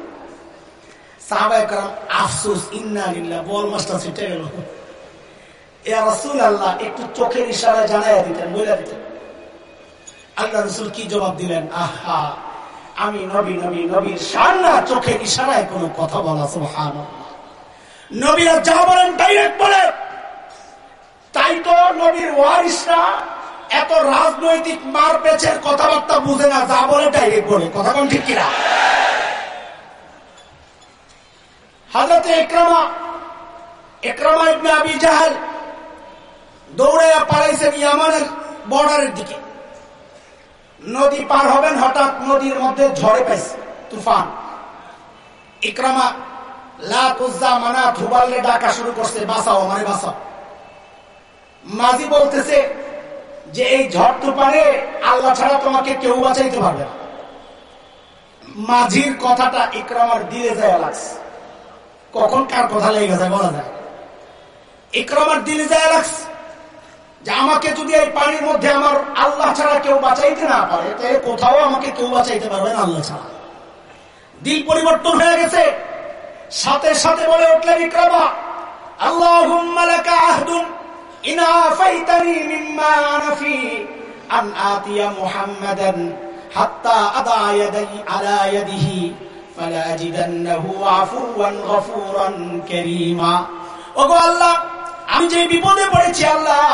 একটু চোখের ইশারায় জানাইয়া দিতেন দিতেন। আল্লাহ রসুল কি জবাব দিলেন? আহা, আমি নবী নবী, নবীর সান্না চোখের ইশারায় কোনো কথা বলা সুহান নবীরা যা বলেন, ডাইরেক্ট বলে। তাই তো নবীর ওয়ারিসরা এত রাজনৈতিক মার পেছের কথাবার্তা বুঝে না, যা বলে ডাইরেক্ট বলে। কথা কোন ঠিক কিনা? হাজরতে একরামা একরামা ইবনে আবি জাহাল দৌড়ে পালাইছেন ইয়ামানের বর্ডারের দিকে। নদী পার হবেন, হঠাৎ নদীর মধ্যে ঝড়ে পাইছে তুফান। ইকরামা লাতুজা মানা ধুবাল্লে ডাকা শুরু করছে, বাঁচাও মানে বাঁচাও। মাঝি বলতেছে যে এই ঝড় তুফানে আল্লাহ ছাড়া তোমাকে কেউ বাঁচাইতে পারবে না। মাঝির কথাটা ইকরামার দিলে যায় লাগছে কখন কার কথা লেগে যায় বলা যায়? ইকরামার দিলে যায় লাগছে যে আমাকে যদি এই পানির মধ্যে আমার আল্লাহ ছাড়া কেউ বাঁচাইতে না পারে, তাহলে কোথাও আমাকে কেউ বাঁচাইতে পারবে না আল্লাহ ছাড়া। দিল পরিবর্তন হয়ে গেছে। সাথে সাথে বলে উঠলেন ইকরামা আল্লাহ আহদুন। আল্লাহ, আমি যে বিপদে পড়েছি আল্লাহ,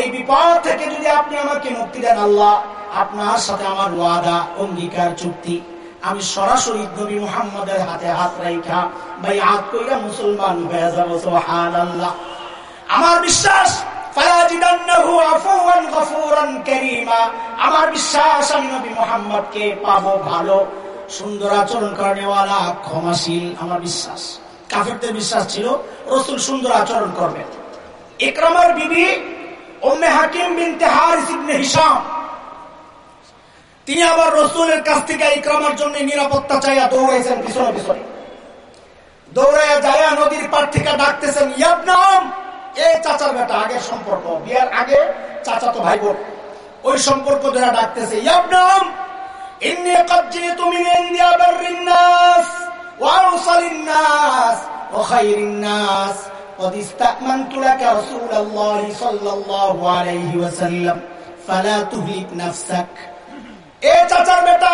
এই বিপদ থেকে যদি আপনি আমাকে মুক্তি দেন আল্লাহ, আপনার সাথে আমার ওয়াদা, অঙ্গীকার, চুক্তি। আমি সরাসরি নবী মুহাম্মদের হাতে হাত রাইখা ভাই হাত কইরা মুসলমান আল্লাহ আমার বিশ্বাস আমার বিশ্বাস, আমি নবী মোহাম্মদকে পাবো ভালো। সুন্দর আচরণ করেওয়ালা ক্ষমাশীল, আমার বিশ্বাস। কাফেরদের বিশ্বাস ছিল, রসুল সুন্দর আচরণ করবেন। ইকরামার বিবি তিনি আবার রসুলের কাছ থেকে ইকরামার জন্য নিরাপত্তা চাইয়া দৌড়াইছেন পিছনে পিছনে। দৌড়াইয়া যাইয়া নদীর পার থেকে ডাকতেছেন এই চাচার বেটা আগের সম্পর্ক বিয়ার আগে চাচা তো ভাই বোন ওই সম্পর্ক ধরে ডাকতেছে ইয়াবনাম ইন্নি قد جئت من عند بر الناس وأوصل الناس وخير الناس قد استأمنت لك رسول الله صلى الله عليه وسلم فلا تهلك نفسك এ চাচার বেটা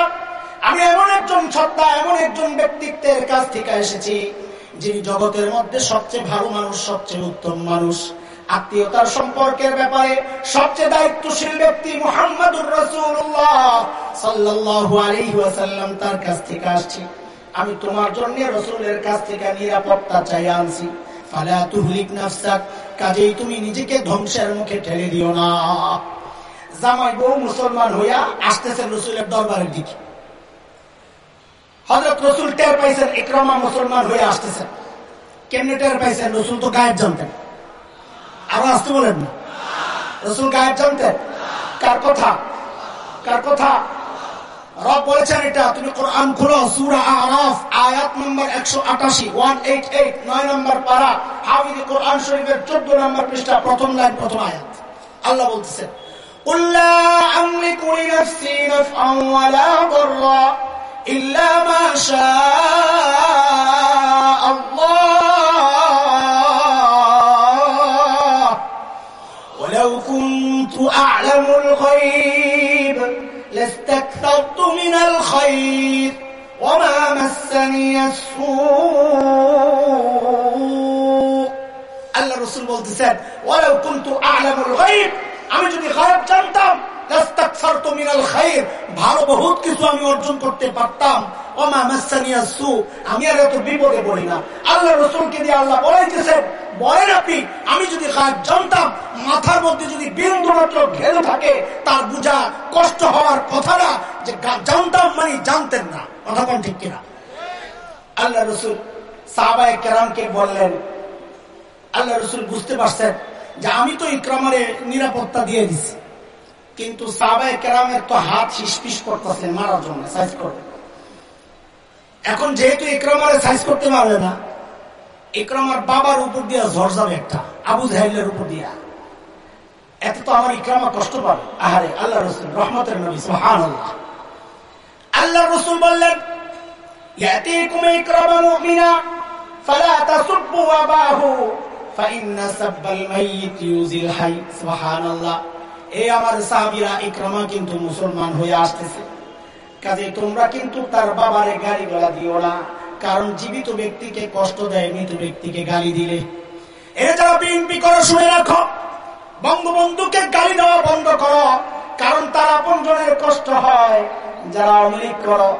আমি এমন একজন সত্তা এমন একজন ব্যক্তিত্বের কাছ থেকে এসেছি যিনি জগতের মধ্যে সবচেয়ে ভালো মানুষ, সবচেয়ে উত্তম মানুষ। আত্মীয়তার সম্পর্কের ব্যাপারে সবচেয়ে দায়িত্বশীল ব্যক্তি মোহাম্মদুর রসুল্লাহ সাল্লাহ আলহিহাসাল্লাম তার কাছ থেকে আসছি। আমি তোমার জন্য রসুলের কাছ থেকে নিরাপত্তা চাই আনছি। ফালা তুহলিক নাফসাক, কাজেই তুমি নিজেকে ধ্বংসের মুখে ঠেলে দিও না। জামাই বউ মুসলমান হইয়া আসতেছে রসুলের দরবারের দিকে। হজরত রসুল টের পাইছেন ইকরমা মুসলমান হয়ে আসতেছেন কেমনি টের পাইছেন রসুল তো গায়েব জানতেন আরো আসতে বলেন না রসুল গায়েব জানতেন কার কথা কার কথা রব বলেছেন এটা তুমি কোরআন খুলো সুরা আরাফ আয়াত নম্বর একশো আটাশি ওয়ান এইট এইট নয় নম্বর পারা হামিদি কোরআন শরীফের চোদ্দ নম্বর পৃষ্ঠা প্রথম লাইন প্রথম আয়াত আল্লাহ বলতেছেন قل لا أملك لنفسي نفعا ولا ضرا إلا ما شاء الله ولو كنت أعلم الغيب لاستكثرت من الخير وما مسني السوء আল্লাহ রসুল বলতেছেন ওয়ালাউ কুনতু আ'লামুল গায়ব আমি যদি গায়ব জানতাম লাস্তাকসারতু মিনাল খায়র ভালো বহুত কিছু আমি অর্জন করতে পারতাম। আল্লাহ যদি জানতাম, মাথার মধ্যে যদি থাকে, তার কষ্ট হওয়ার কথা না যে জানতাম মানে জানতেন না। কথা কোন ঠিক কিনা? আল্লাহ রসুল সাহাবায়ে কেরামকে বললেন, আল্লাহ রসুল বুঝতে পারছেন যে আমি তো ইকরামারে নিরাপত্তা দিয়ে দিছি। কিন্তু সাবাই কেরামের তো হাত হিসপিস করতেছেন মারার জন্য সাইজ করবে এখন যেহেতু ইকরামারে সাইজ করতে পারবে না ইকরামার বাবার উপর দিয়া ঝড় যাবে একটা, আবু জাহিলের উপর দিয়া। এত তো আমার ইকরামা কষ্ট পাবে। আহারে আল্লাহ রসুল, রহমতের নবী সুহান আল্লাহ রসুল বললেন, ইয়াতিকুম ইকরামা মুমিনা, ফালা তাসুব্বু আবাহু, ফাইন্না সাব্বাল মাইয়িত ইউজিল হাই সুবহানাল্লাহ। এই আমার সাহাবীরা ইকরামা কিন্তু মুসলমান হয়ে আসতেছে। কাজে তোমরা কিন্তু তার বাবারে গালি গলা দিও না, কারণ জীবিত ব্যক্তিকে কষ্ট দেয় মৃত ব্যক্তিকে গালি দিলে। এ যারা বিএনপি করো, শুনে রাখো। বঙ্গবন্ধুকে গালি দেওয়া বন্ধ করো, কারণ তার আপন কষ্ট হয়। যারা অমলিক করো,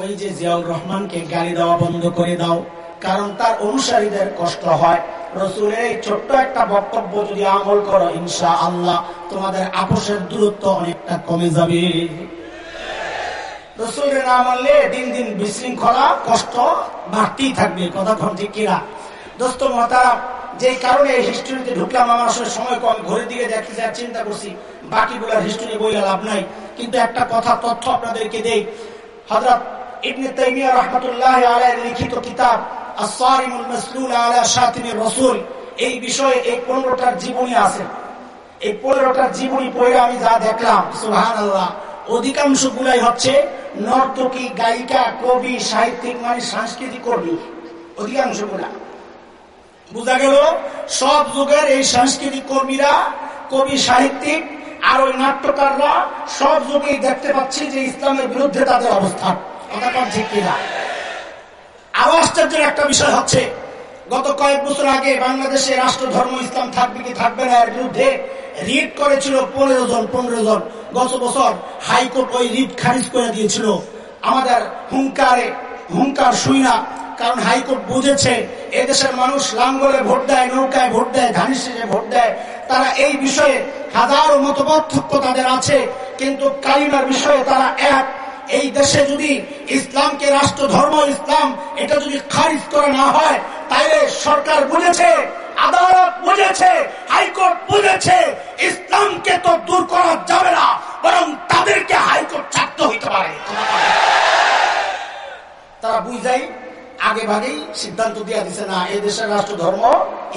ওই যে জিয়াউর রহমানকে গালি দেওয়া বন্ধ করে দাও। কারণ তার অনুসারীদের কষ্ট হয়। রসুলের এই ছোট্ট একটা বক্তব্য যদি আমল করো ইনশা আল্লাহ তোমাদের আপোষের দূরত্ব অনেকটা কমে যাবে। রসুলের না মানলে দিন দিন বিশৃঙ্খলা, কষ্ট বাড়তেই থাকবে। কিনা দোস্ত কারণে হিস্ট্রিতে ঢুকলাম, আমার আসলে সময় কম। ঘরের দিকে দেখতে চিন্তা করছি। বাকিগুলার হিস্ট্রি বইলে লাভ নাই। কিন্তু একটা কথা, তথ্য আপনাদেরকে দেই। হজরত ইবনে তাইমিয়া রহমতুল্লাহ আলাইহির লিখিত কিতাব আসসারিমুল মাসলুল আলা শাতিমির এই বিষয়ে এই 15টার জীবনী আছে। এই 15টার জীবনী পড়ে আমি যা দেখলাম, সুবহানাল্লাহ, অধিকাংশ গুলাই হচ্ছে নর্তকী, গায়িকা, কবি, সাহিত্যিক মানে সাংস্কৃতিক কর্মী, অধিকাংশগুলা বোঝা গেল? সব যুগের এই সাংস্কৃতিক কর্মীরা, কবি, সাহিত্যিক, আর ওই নাট্যকাররা সব যুগেই দেখতে পাচ্ছি যে ইসলামের বিরুদ্ধে তাদের অবস্থান। কথা ঠিক কিনা? আশ্চর্যের একটা বিষয় হচ্ছে, গত কয়েক বছর আগে বাংলাদেশে রাষ্ট্র ধর্ম ইসলাম থাকবে কি থাকবে না, এর বিরুদ্ধে রিট করেছিল পনেরো জন পনেরো জন। গত বছর হাইকোর্ট ওই রিট খারিজ করে দিয়েছিল। আমাদের হুঙ্কারে, হুঙ্কার শুই না, কারণ হাইকোর্ট বুঝেছে, এদেশের মানুষ লাঙ্গলে ভোট দেয়, নৌকায় ভোট দেয় ধানিসে ভোট দেয়। তারা এই বিষয়ে হাজারো মতপার্থক্য তাদের আছে, কিন্তু কালিমার বিষয়ে তারা এক এই দেশে যদি ইসলামকে রাষ্ট্র, ধর্ম, ইসলাম, এটা যদি খারিজ করা না হয় তাহলে সরকার বুঝেছে, আদালত বুঝেছে, হাইকোর্ট বুঝেছে, ইসলামকে তো দূর করা যাবে না, বরং তাদেরকে হাইকোর্ট ছাড়তে হইতে পারে। তারা বুঝাই, আগে ভাগেই সিদ্ধান্ত দিয়ে দিছে, না, এই দেশের রাষ্ট্র, ধর্ম,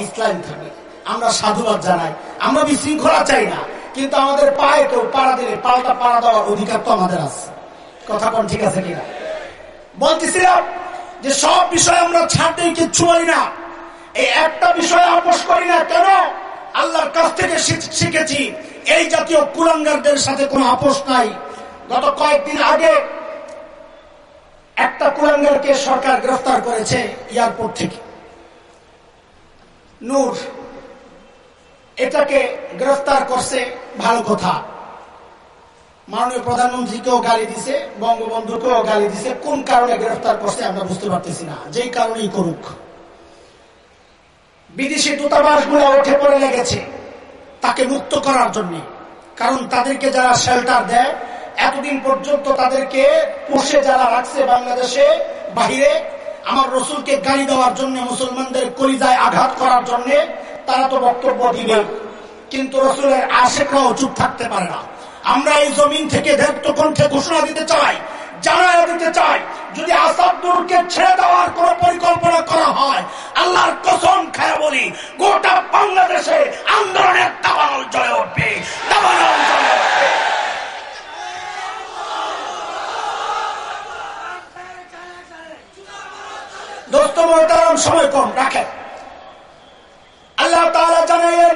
ইসলাম থাকবে। আমরা সাধুবাদ জানাই, আমরা বিশৃঙ্খলা চাই না, কিন্তু আমাদের পায়ে কেউ পাড়া দিলে পাল্টা পাড়া দেওয়ার অধিকার তো আমাদের আছে। কথা কোন ঠিক আছে কিনা? বলতেছিলাম যে সব বিষয় আমরা কিচ্ছু বলি না। এই একটা বিষয় আপোষ করি না, কেন? আল্লাহর কাছ থেকে শিখেছি, এই জাতীয় কুলাঙ্গারদের সাথে কোনো আপোষ নাই। গত কয়েকদিন আগে একটা কুলাঙ্গারকে সরকার গ্রেফতার করেছে এয়ারপোর্ট থেকে। নূর, এটাকে গ্রেফতার করছে ভালো কথা। মাননীয় প্রধানমন্ত্রীকেও গালি দিছে, বঙ্গবন্ধুকেও গালি দিছে। কোন কারণে গ্রেফতার করছে আমরা বুঝতে পারতেছি না। যেই কারণেই করুক। বিদেশি দূতাবাসগুলো উঠে পড়ে লেগেছে তাকে মুক্ত করার জন্য। কারণ তাদেরকে যারা শেল্টার দেয়, এতদিন পর্যন্ত তাদেরকে পুষে যারা রাখছে বাংলাদেশে বাহিরে, আমার রসুলকে গালি দেওয়ার জন্য, মুসলমানদের কলিজায় আঘাত করার জন্য তারা তো বক্তব্য দিবে কিন্তু রসুলের আশেকরাও চুপ থাকতে পারে না। আমরা এই জমিন থেকে দেবত্ব কণ্ঠে ঘোষণা দিতে চাই, জানায় দিতে চাই, যদি আসাদুরকে ছেড়ে দেওয়ার কোন পরিকল্পনা করা হয়, আল্লাহর কসম খায় বলি, গোটা বাংলাদেশে আন্দোলনের দাবানল জ্বলে উঠবে, দাবানল সময় কম, রাখেন। আল্লাহ জানাইলেন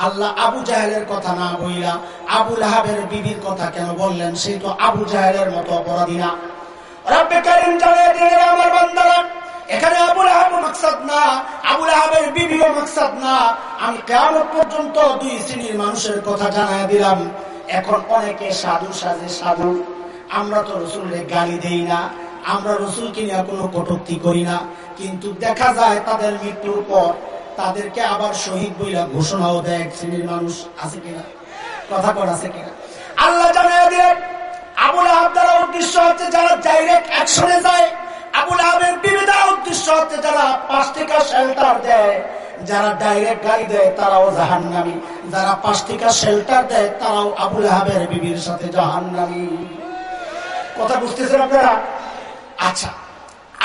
আল্লাহ আবু জাহেলের কথা না বইলা আবু লাহাবের বিবির কথা কেন বললেন? সেই তো আবু জাহেলের মতো অপরাধী না। আমার এখানে আবুল না আবুল আহাবের না। আমি পর্যন্ত দুই শ্রেণির মানুষের কথা দিলাম। এখন অনেকে সাধু সাধু। আমরা তো রসুলের গালি দেই না। আমরা কোনো কটুক্তি করি না। কিন্তু দেখা যায় তাদের মৃত্যুর পর তাদেরকে আবার শহীদ বইলা ঘোষণাও দেয় এক শ্রেণির মানুষ আছে কিনা? কথা কর, আছে কিনা? আল্লাহ আবুল আহাব দ্বারা উদ্দেশ্য হচ্ছে যারা ডাইরেক্ট অ্যাকশনে যায়, আবুল আহাবের উদ্দেশ্য হচ্ছে যারা পাঁচ শেল্টার দেয়, যারা ডাইরেক্ট গাড়ি দেয় তারাও জাহান নামি যারা পাঁচ শেল্টার দেয় তারাও আবুল আহাবের বিবির সাথে জাহান নামি কথা বুঝতেছেন আপনারা? আচ্ছা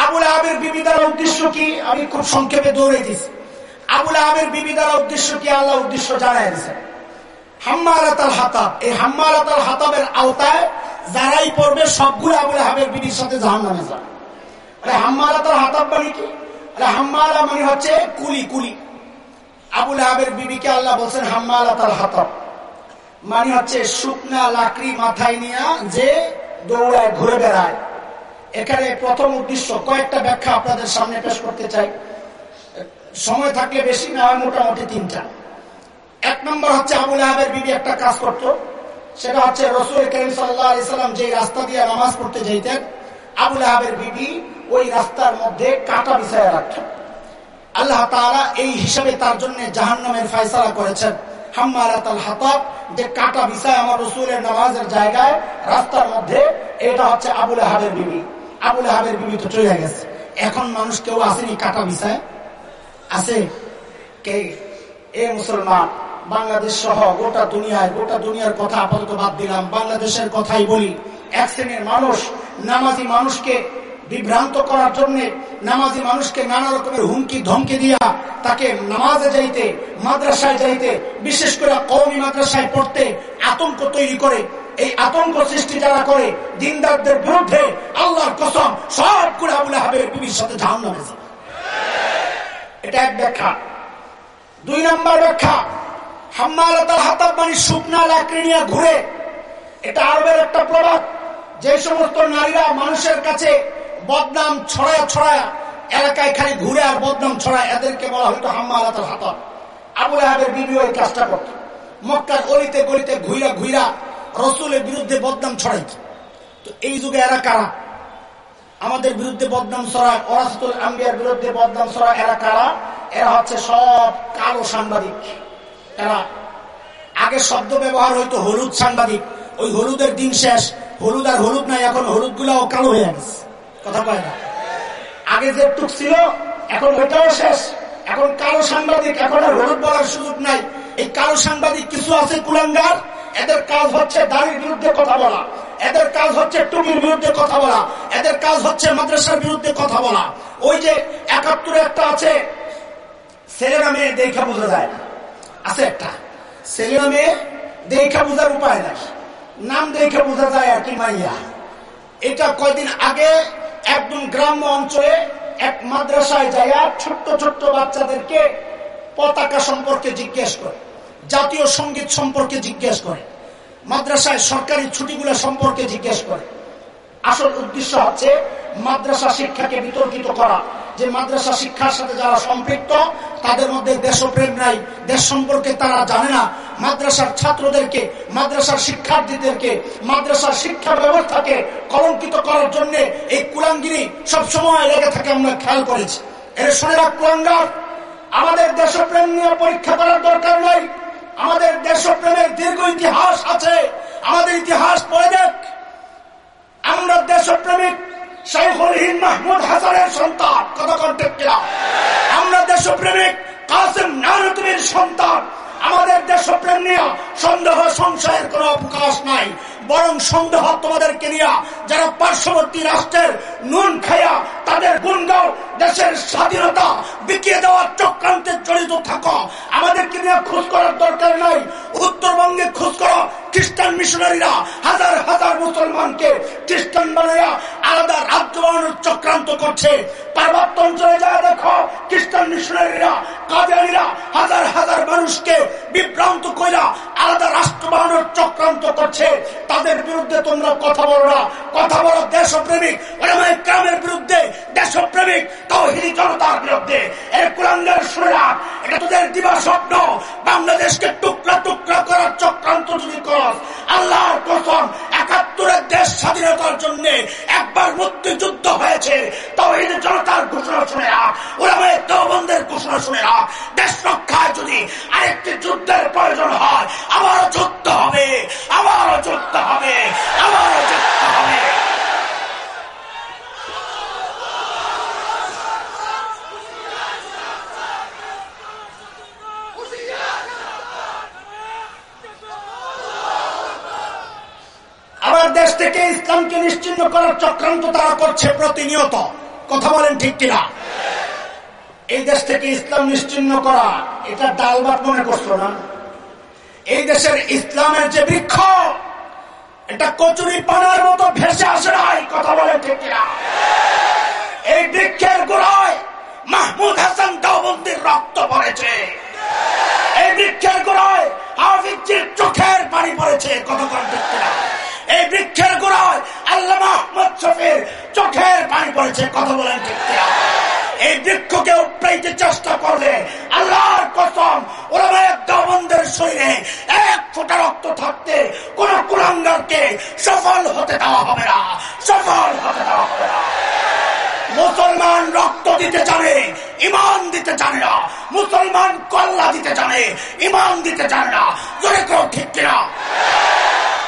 আবুল আহাবের বিবি দ্বারা উদ্দেশ্য কি? আমি খুব সংক্ষেপে দৌড়ে দিচ্ছি আবুল আহাবের বিবি দ্বারা উদ্দেশ্য কি আল্লাহ উদ্দেশ্য জানাই দিয়েছেন হাম্মালাতাল হাতাব। এই হাম্মালাতাল হাতাবের আওতায় যারাই পড়বে, সবগুলো আবুল আহাবের বিবির সাথে জাহান নামে যাবে হাম্মালাতাল হাতাব মানে কি? হাম্মালা মানে হচ্ছে কুলি কুলি। আবুল আহাবের বিবিকে আল্লাহ বলছেন হাম্মালাতাল হাতাব। মানে হচ্ছে শুকনা লাকড়ি মাথায় নিয়ে যে দৌড়ায়, ঘুরে বেড়ায়। এখানে প্রথম উদ্দেশ্য, কয়েকটা ব্যাখ্যা আপনাদের সামনে পেশ করতে চাই। সময় থাকলে বেশি না হয় মোটামুটি তিনটা। এক নম্বর হচ্ছে আবুল আহাবের বিবি একটা কাজ করত, সেটা হচ্ছে রসুল করিম সাল্লাম যে রাস্তা দিয়ে নামাজ পড়তে যেতেন আবুল আহাবের বিবি ওই রাস্তার মধ্যে কাটা বিছায় রাখতেন আল্লাহ তাআলা এই হিসাবে তার জন্য জাহান নামের ফয়সালা করেছেন। যে আমার রসুলের নামাজের জায়গায়, রাস্তার মধ্যে, এটা হচ্ছে বিবি। আবুল আহাবের বিবি তো চলে গেছে। এখন মানুষ কেউ আসেনি কাটা বিছায়। আছে? কে? এ মুসলমান, বাংলাদেশ সহ গোটা দুনিয়ায়, গোটা দুনিয়ার কথা আপাতত বাদ দিলাম, বাংলাদেশের কথাই বলি। এক শ্রেণির মানুষ, নামাজি মানুষকে বিভ্রান্ত করার জন্য নামাজি মানুষকে নানা রকমের হুমকি, ধমকি দিয়া তাকে নামাজে যাইতে, মাদ্রাসায় যাইতে, বিশেষ করে কৌমি মাদ্রাসায় পড়তে আতঙ্ক তৈরি করে। এই আতঙ্ক সৃষ্টি যারা করে, দিনদারদের বিরুদ্ধে আল্লাহর কসম সবগুলো আবুল হাবের বিবির সাথে জাহান নামে এটা এক ব্যাখ্যা। দুই নম্বর ব্যাখ্যা হাম্মালাতাল হাতাব মানে লাকড়ি নিয়ে ঘুরে। এটা আরবের একটা প্রবাদ। যে সমস্ত নারীরা মানুষের কাছে বদনাম ছড়ায় ছড়ায় এলাকায় খালি ঘুরে আর বদনাম ছড়ায়, এদেরকে বলা হইতো হাম্মালাতাল হাতাব। আবুল আহাবের বিবি ওই কাজটা করত। মক্কার গলিতে গলিতে ঘুইরা ঘুইরা রসুলের বিরুদ্ধে বদনাম ছড়াইত। তো এই যুগে এরা কারা? আমাদের বিরুদ্ধে বদনাম ছড়ায় ওরাসতুল আম্বিয়ার বিরুদ্ধে বদনাম ছড়ায় এরা কারা? এরা হচ্ছে সব কালো সাংবাদিক। এরা আগে শব্দ ব্যবহার হইতো হলুদ সাংবাদিক। ওই হলুদের দিন শেষ। হলুদ আর হলুদ নাই, এখন হলুদ গুলাও কালো হয়ে গেছে। কথা কয় না? আগে যে টুক ছিল, এখন ওইটাও শেষ। এখন কালো সাংবাদিক, এখন আর হলুদ বলার সুযোগ নাই। এই কালো সাংবাদিক কিছু আছে কুলাঙ্গার? এদের কাজ হচ্ছে দাড়ির বিরুদ্ধে কথা বলা। এদের কাজ হচ্ছে টুপির বিরুদ্ধে কথা বলা, এদের কাজ হচ্ছে মাদ্রাসার বিরুদ্ধে কথা বলা। ওই যে একাত্তরে একটা আছে, ছেলেরা মেয়ে দেখা বোঝা যায় আছে একটা। ছেলেরা মেয়ে দেখা বোঝার উপায় নাই। নাম দেখে বোঝা যায় আর কি মাইয়া। এটা কয়দিন আগে একদম গ্রাম্য অঞ্চলে এক মাদ্রাসায় যাইয়া ছোট্ট ছোট্ট বাচ্চাদেরকে পতাকা সম্পর্কে জিজ্ঞেস করে, জাতীয় সংগীত সম্পর্কে জিজ্ঞেস করে। মাদ্রাসায় সরকারি ছুটিগুলো সম্পর্কে জিজ্ঞেস করে। আসল উদ্দেশ্য হচ্ছে মাদ্রাসা শিক্ষাকে বিতর্কিত করা। যে মাদ্রাসা শিক্ষার সাথে যারা সম্পৃক্ত, তাদের মধ্যে দেশপ্রেম নাই, দেশ সম্পর্কে তারা জানে না। মাদ্রাসার ছাত্রদেরকে, মাদ্রাসার শিক্ষার্থীদেরকে, মাদ্রাসার শিক্ষা ব্যবস্থাকে কলঙ্কিত করার জন্য এই কুলাঙ্গিরি সবসময় লেগে থাকে আমরা খেয়াল করেছি। এর শুনে রাখ কুলাঙ্গার, আমাদের দেশপ্রেম নিয়ে পরীক্ষা করার দরকার নয় আমাদের দেশপ্রেমের দীর্ঘ ইতিহাস আছে। আমাদের ইতিহাস পড়ে দেখ। আমরা দেশপ্রেমিক শাইখুল হিন মাহমুদ হাসানের সন্তান। কত কন্টেক্ট কিনা? আমরা দেশপ্রেমিক কাসেম নারতুমির সন্তান। আমাদের দেশপ্রেম নিয়ে সন্দেহ, সংশয়ের কোন অবকাশ নাই। বরং সন্দেহ তোমাদেরকে নিয়ে, যারা পার্শ্ববর্তী রাষ্ট্রের নুন খাইয়া তাদের গুণগাও দেশের স্বাধীনতা বিকিয়ে দেওয়ার চক্রান্তে জড়িত থাকো। আমাদেরকে নিয়ে খোঁজ করার দরকার নাই। উত্তরবঙ্গে খোঁজ করো, খ্রিস্টান মিশনারিরা হাজার হাজার মুসলমানকে খ্রিস্টান বানাইয়া আলাদা রাজ্য বানানোর চক্রান্ত করছে। পার্বত্য অঞ্চলে যা দেখো, খ্রিস্টান মিশনারিরা, কাদিয়ানিরা হাজার হাজার মানুষকে বিভ্রান্ত কইরা আলাদা রাষ্ট্র বানানোর চক্রান্ত করছে। তাদের বিরুদ্ধে তোমরা কথা বলো না। কথা বলো দেশপ্রেমিক গ্রামের বিরুদ্ধে দেশপ্রেমিক, তৌহিদি জনতার বিরুদ্ধে। এর কুলাঙ্গের সুরা এটা তোদের দিবা স্বপ্ন। বাংলাদেশকে টুকরা টুকরা করার চক্রান্ত যদি করস, আল্লাহর কসম একাত্তরের দেশ স্বাধীনতার জন্য একবার মুক্তিযুদ্ধ হয়েছে। তহিদ জনতার ঘোষণা শুনে না ওরামের দেবন্ধের ঘোষণা শুনে না দেশ রক্ষায় যদি আরেকটি যুদ্ধের প্রয়োজন হয়, আবারও যুদ্ধ হবে, আবারও যুদ্ধ হবে, আবারও যুদ্ধ হবে। আমার দেশ থেকে ইসলামকে নিশ্চিন্ন করার চক্রান্ত তারা করছে প্রতিনিয়ত। কথা বলেন ঠিক কিনা? এই দেশ থেকে ইসলাম নিশ্চিন্ন করা, এটা ডাল ভাত মনে করছ না? এই দেশের ইসলামের যে বৃক্ষ, এটা কচুরি পানার মতো ভেসে আসে নাই, কথা বলে ঠিক কিনা? এই বৃক্ষের গোড়ায় মাহমুদ হাসান দাওবন্দির রক্ত পড়েছে। এই বৃক্ষের গোড়ায় হাফিজির চোখের পানি পড়েছে কতক্ষণ ঠিক কিনা এই বৃক্ষের গোড়ায় আল্লাহ মাহমুদ চোখের পানি পড়েছে, কথা বলেন ঠিক এই বৃক্ষকে উপড়াইতে চেষ্টা করলে আল্লাহর কসম দাবন্দের শরীরে এক ফোঁটা রক্ত থাকতে কোন কুলাঙ্গারকে সফল হতে দেওয়া হবে না, সফল হতে দেওয়া হবে না। মুসলমান রক্ত দিতে জানে, ইমান দিতে জানে না, মুসলমান কল্লা দিতে জানে, ইমান দিতে জানে না। জোরে কেউ ঠিক কিনা।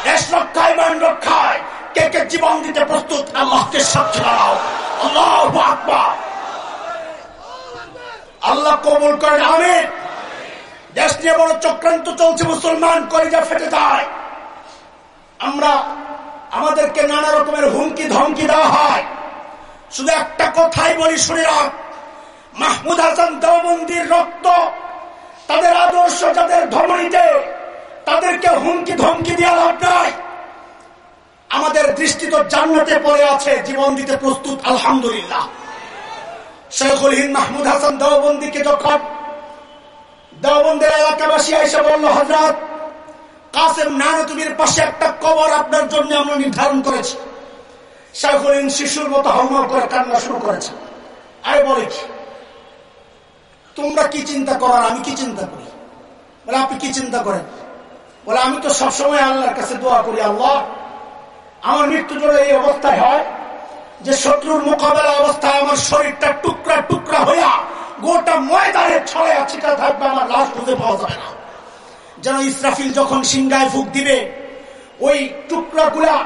দেশ রক্ষায়, মান রক্ষায়। কে কে জীবন দিতে প্রস্তুত? আল্লাহকে সাক্ষী দাঁড়াও আল্লাহ আল্লাহ কবুল করেন আমি দেশ নিয়ে বড় চক্রান্ত চলছে, মুসলমান কলিজা ফেটে যায়। আমরা, আমাদেরকে নানা রকমের হুমকি, ধমকি দেওয়া হয়। শুধু একটা কথাই বলি, শুনে রাখ। মাহমুদ হাসান দেওবন্দির রক্ত তাদের আদর্শ, যাদের ধমনীতে তাদেরকে হুমকি, ধমকি দেওয়া লাভ নাই। আমাদের দৃষ্টি তো জান্নাতে পড়ে আছে, জীবন দিতে প্রস্তুত, আলহামদুলিল্লাহ। শেখুল হিন্দ মাহমুদ হাসান দেওবন্দিকে যখন দেওবন্দের এলাকাবাসী এসে বলল হজরত কাসেম নানতুমির পাশে একটা কবর আপনার জন্য আমরা নির্ধারণ করেছি। শেখুল হিন্দ শিশুর মতো হমল করে কান্না শুরু করেছে। আরে বলে কি? তোমরা কি চিন্তা করার আমি কি চিন্তা করি? বলে, আপনি কি চিন্তা করেন? বলে, আমি তো সবসময় আল্লাহর কাছে দোয়া করি, আল্লাহ। আমার মৃত্যু যদি এই অবস্থায় হয় যে শত্রুর মোকাবেলা অবস্থায় আমার শরীরটা টুকরা টুকরা হইয়া গোটা ময়দানের ছড়ে ছিটা থাকবে, আমার লাশ খুঁজে পাওয়া যায় না। যেন ইসরাফিল যখন সিংগায় ফুক দিবে, ওই টুকরা গুলা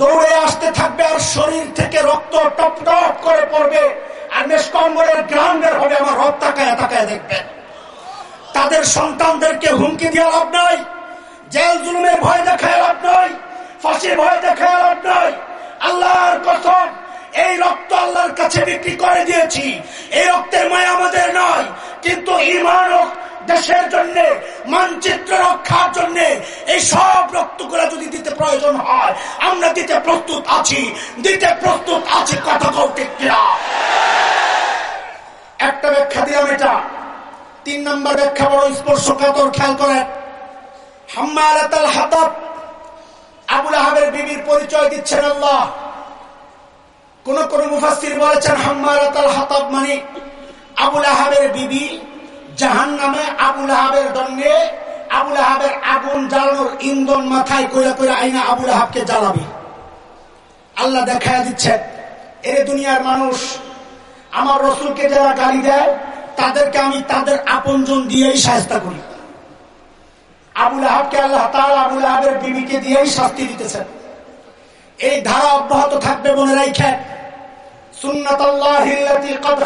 দৌড়ে আসতে থাকবে আর শরীর থেকে রক্ত টপ টপ করে পড়বে আর নিষ্কম্বরের গ্রাম হবে, আমার রব তাকায় তাকায় দেখবেন তাদের সন্তানদেরকে হুমকি দেওয়া লাভ নাই, জেল জুলুমের ভয় দেখায় লাভ নাই ফাঁসির ভয় লাভ নাই। আল্লাহর কসম, এই রক্ত আল্লাহর কাছে বিক্রি করে দিয়েছি। এই রক্তের মায় আমাদের নয়, কিন্তু ইমান দেশের জন্য, মানচিত্র রক্ষার জন্য, এই সব রক্তগুলো যদি দিতে প্রয়োজন হয়, আমরা দিতে প্রস্তুত আছি। দিতে প্রস্তুত আছি কথা কৌটিক একটা ব্যাখ্যা দিলাম এটা। তিন নম্বর ব্যাখ্যা বড় স্পর্শকাতর, খেয়াল করেন। হাম্মালাতাল হাতাব আবুল আহাবের বিবির পরিচয় দিচ্ছেন আল্লাহ। কোন কোন মুফাসির বলেছেন হাম্মারাতাল হাতাব মানে আবুল আহাবের বিবি জাহান নামে আবুল আহাবের দণ্ডে আবুল আহাবের আগুন জ্বালানোর ইন্ধন মাথায় কইরা কইরা আইনা আবুল আহাবকে জ্বালাবে। আল্লাহ দেখা দিচ্ছেন, এর দুনিয়ার মানুষ, আমার রসুলকে যারা গালি দেয়, তাদেরকে আমি তাদের আপনজন দিয়েই সাহস্তা করি। আবুল আহাবকে আল্লাহ তার আবুল আহাবের বিবিকে দিয়েই শাস্তি দিতেছেন। এই ধারা অব্যাহত থাকবে মনে রাখেন কদ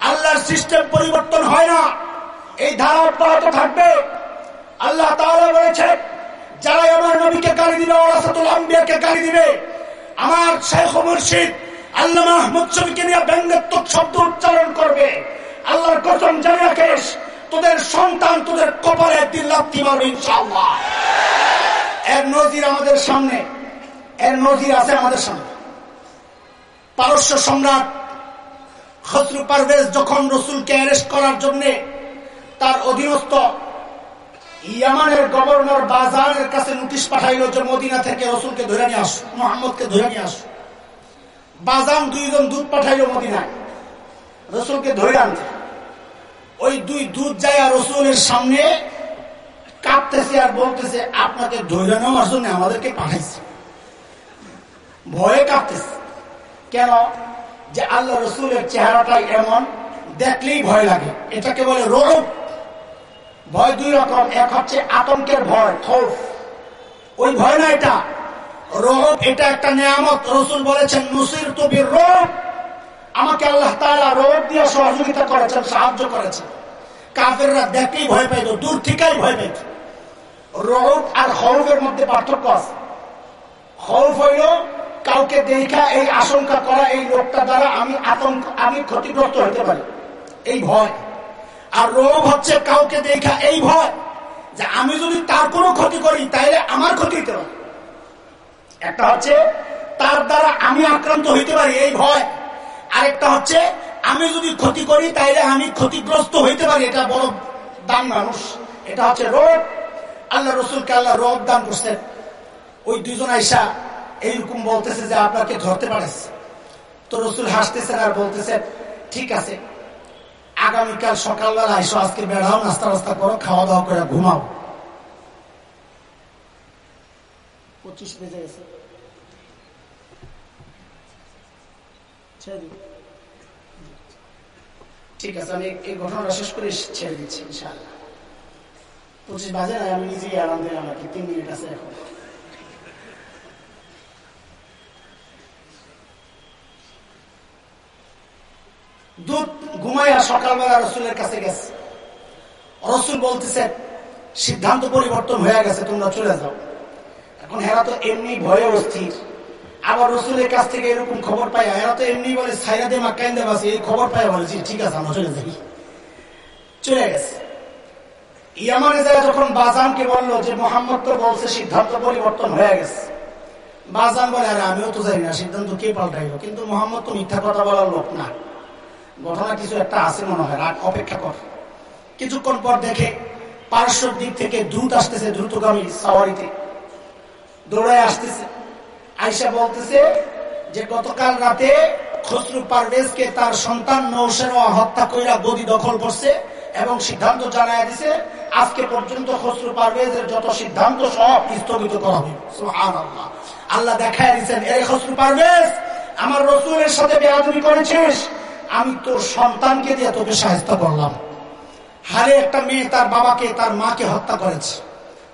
আল্লাহর সিস্টেম পরিবর্তন হয় না। এই ধারা থাকবে। আল্লাহ যারা আমার দিবে আমার শেখ মুর্শিদ আল্লাহ মাহমুদ শফিকে নিয়ে ব্যঙ্গাত্মক শব্দ উচ্চারণ করবে। আল্লাহর কসম জানি রাখিস তোদের সন্তান তোদের কপালে একদিন লাপ্তি মারবে ইনশাআল্লাহ। এর নজির আমাদের সামনে, এর নজির আছে আমাদের সামনে। পারস্য সম্রাট খসরু পারভেজ যখন রসুলকে অ্যারেস্ট করার জন্য তার অধীনস্থ ইয়ামানের গভর্নর বাজারের কাছে নোটিশ পাঠাইল যে মদিনা থেকে রসুলকে ধরে নিয়ে আস, মোহাম্মদকে ধরে নিয়ে আস। বাজান দুইজন দুধ পাঠাইল মদিনায়। রসুলকে ধরে আনতে ওই দুই দুধ যায় রসুলের সামনে কাঁপতেছে আর বলতেছে, আপনাকে ধৈর্য নেওয়ার জন্য আমাদেরকে পাঠাইছে। ভয়ে কাঁপতেছে কেন? যে আল্লাহ রসুলের চেহারাটাই এমন, দেখলেই ভয় লাগে। এটাকে বলে রোগ ভয় দুই রকম, এক হচ্ছে আতঙ্কের ভয়, খৌফ। ওই ভয় না এটা। রোগ এটা একটা নিয়ামত। রসুল বলেছেন নসির তবির রোগ আমাকে আল্লাহ তারা রোগ দিয়ে সহযোগিতা করেছেন, সাহায্য করেছেন। কাফেররা দেখলেই ভয় পাইত, দূর থেকেই ভয় পাইত। রোগ আর খৌফের মধ্যে পার্থক্য আছে। খৌফ হইল, কাউকে দেখা, এই আশঙ্কা করা, এই লোকটা দ্বারা আমি আতঙ্ক, আমি ক্ষতিগ্রস্ত হতে পারি। এই ভয়। আর রোগ হচ্ছে কাউকে দেখা, এই ভয় যে আমি যদি তার কোনো ক্ষতি করি তাহলে আমার ক্ষতি হতে পারে। একটা হচ্ছে, তার দ্বারা আমি আক্রান্ত হইতে পারি, এই ভয়। আরেকটা হচ্ছে, আমি যদি ক্ষতি করি তাহলে আমি ক্ষতিগ্রস্ত হইতে পারি। এটা বড় দান মানুষ। এটা হচ্ছে রোগ আল্লাহ রসুলকে আল্লাহ রোগ দান করছেন ওই দুজন আইসা এইরকম বলতেছে যে, আপনাকে ধরতে পারেছে। তো রসুল হাসতেছেন আর বলতেছেন ঠিক আছে, আগামীকাল সকালবেলা আইসো, আজকে বেড়াও নাস্তা রাস্তা করো, খাওয়া দাওয়া করে ঘুমাও। পঁচিশ বেজে গেছে। ঠিক আছে, আমি এই শেষ করে ছেড়ে দিচ্ছি পঁচিশ বাজে আমি নিজেই আরাম তিন মিনিট আছে এখন। দুধ ঘুমাইয়া সকালবেলা রসুলের কাছে গেছে। রসুল বলতেছে, সিদ্ধান্ত পরিবর্তন হয়ে গেছে, তোমরা চলে যাও। এখন হেরা তো এমনি ভয়ে অস্থির। আবার রসুলের কাছ থেকে এরকম খবর পাই এরা তো এমনি বলে সাইরা দে মাকাইন দে বাসি এই খবর পাই বলেছি ঠিক আছে, আমরা চলে যাই। চলে গেছে। ইয়ামানে যায় যখন বাজানকে বলল যে, মোহাম্মদ তো বলছে, সিদ্ধান্ত পরিবর্তন হয়ে গেছে। বাজান বলে, আরে, আমিও তো জানি না, সিদ্ধান্ত কে পাল্টাইলো? কিন্তু মোহাম্মদ তো মিথ্যা কথা বলার লোক না। ঘটনা কিছু একটা আছে মনে হয়, রাগ, অপেক্ষা কর। কিছুক্ষণ পর দেখে পার্শ্ব দিক থেকে দ্রুত আসতেছে, দ্রুতগামী সাওয়ারিতে। দৌড়ায় আসতেছে। আইসা বলতেছে যে গতকাল রাতে খসরু পারভেজকে তার সন্তান নৌসেনা হত্যা কইরা গদি দখল করছে এবং সিদ্ধান্ত জানায় দিছে, আজকে পর্যন্ত খসরু পারভেজের যত সিদ্ধান্ত সব স্থগিত করা হবে। আল্লাহ দেখায় দিচ্ছেন এই খসরু পারভেজ, আমার রসুলের সাথে বেয়াদবি করেছিস, আমি তোর সন্তানকে দিয়ে তোকে সাহায্য করলাম। হারে একটা মেয়ে তার বাবাকে, তার মাকে হত্যা করেছে।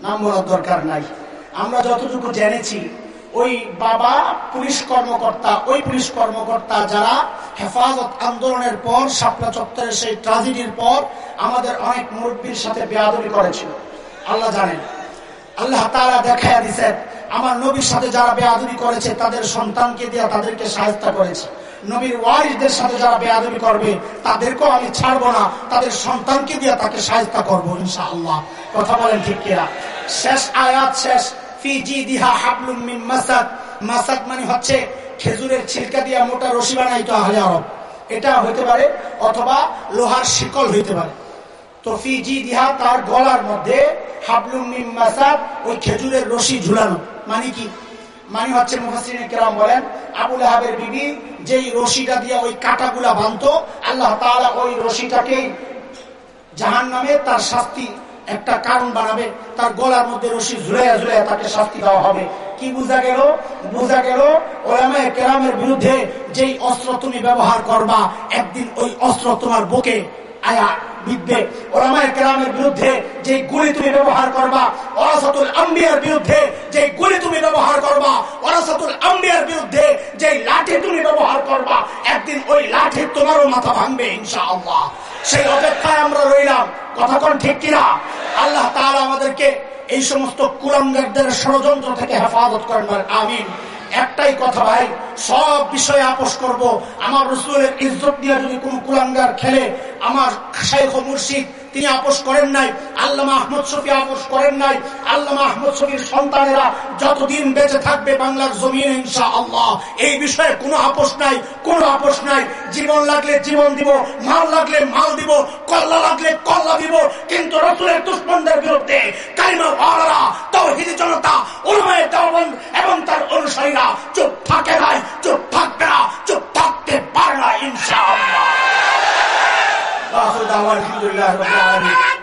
নাম বলার দরকার নাই। আমরা যতটুকু জেনেছি ওই বাবা পুলিশ কর্মকর্তা, ওই পুলিশ কর্মকর্তা যারা হেফাজত আন্দোলনের পর, শাপলা চত্বরের সেই ট্রাজেডির পর আমাদের অনেক মুরব্বীর সাথে বেয়াদবি করেছিল। আল্লাহ জানেন। আল্লাহ তারা দেখাইয়া দিচ্ছেন আমার নবীর সাথে যারা বেয়াদবি করেছে, তাদের সন্তানকে দিয়ে তাদেরকে সাহায্য করেছে। নবীর ওয়ারিসদের সাথে যারা বেয়াদবি করবে, তাদেরকেও আমি ছাড়বো না, তাদের সন্তানকে দিয়ে তাকে সাহায্য করব ইনশাআল্লাহ। কথা বলেন ঠিক কিনা? শেষ আয়াত শেষ। মানে হচ্ছে খেজুরের ছিলকা দিয়া মোটা রশি বানাইতো আহলে আরব। এটা হইতে পারে অথবা লোহার শিকল হইতে পারে। তো ফিজি দিহা তার গলার মধ্যে হাবলুম মিম মাসাদ, ওই খেজুরের রশি ঝুলানো। মানে কি? মানে হচ্ছে মুহাসিন কেরাম বলেন আবুল আহাবের বিবি যেই রশিটা দিয়ে ওই কাটাগুলা বাঁধত আল্লাহ তাআলা ওই রশিটাকে জাহান নামে তার শাস্তি একটা কারণ বানাবে, তার গলার মধ্যে রশি ঝুলাইয়া ঝুলাইয়া তাকে শাস্তি দেওয়া হবে। কি বোঝা গেল? বোঝা গেল, ওলামায় কেরামের বিরুদ্ধে যেই অস্ত্র তুমি ব্যবহার করবা, একদিন ওই অস্ত্র তোমার বুকে আয়া বিদ্বে ওলামায় কেরামের বিরুদ্ধে যে গুলি তুমি ব্যবহার করবা ওরাসাতুল আম্বিয়ার বিরুদ্ধে যে গুলি তুমি ব্যবহার করবা ওরাসাতুল আম্বিয়ার বিরুদ্ধে যে লাঠি তুমি ব্যবহার করবা, একদিন ওই লাঠি তোমারও মাথা ভাঙবে, ইনশাআল্লাহ। সেই অপেক্ষায় আমরা রইলাম। কথা কোন ঠিক কিনা? আল্লাহ তাআলা আমাদেরকে এই সমস্ত কুলাঙ্গারদের ষড়যন্ত্র থেকে হেফাজত করেন আমিন। একটাই কথা ভাই, সব বিষয়ে আপোষ করব। আমার রসুলের ইজ্জত দিয়ে যদি কোন কুলাঙ্গার খেলে, আমার শেখ মুর্শিদ তিনি আপোষ করেন নাই। আল্লামা আহমদ শফি আপোষ করেন নাই। আল্লামা আহমদ শফির সন্তানেরা যতদিন বেঁচে থাকবে বাংলার জমিন ইনশা আল্লাহ এই বিষয়ে কোনো আপোষ নাই, কোনো আপোষ নাই। জীবন লাগলে জীবন দিব, মাল লাগলে মাল দিব, কল্লা লাগলে কল্লা দিব, কিন্তু রসুলের দুশ্মনদের বিরুদ্ধে কালিমা ওয়ালারা, তৌহিদি জনতা, উলমায়ে দেওবন্দ এবং তার অনুসারীরা চুপ থাকে নাই, চুপ থাকবে না, চুপ থাকতে পারে না, ইনশাআল্লাহ। 大事大坏，出在干什么？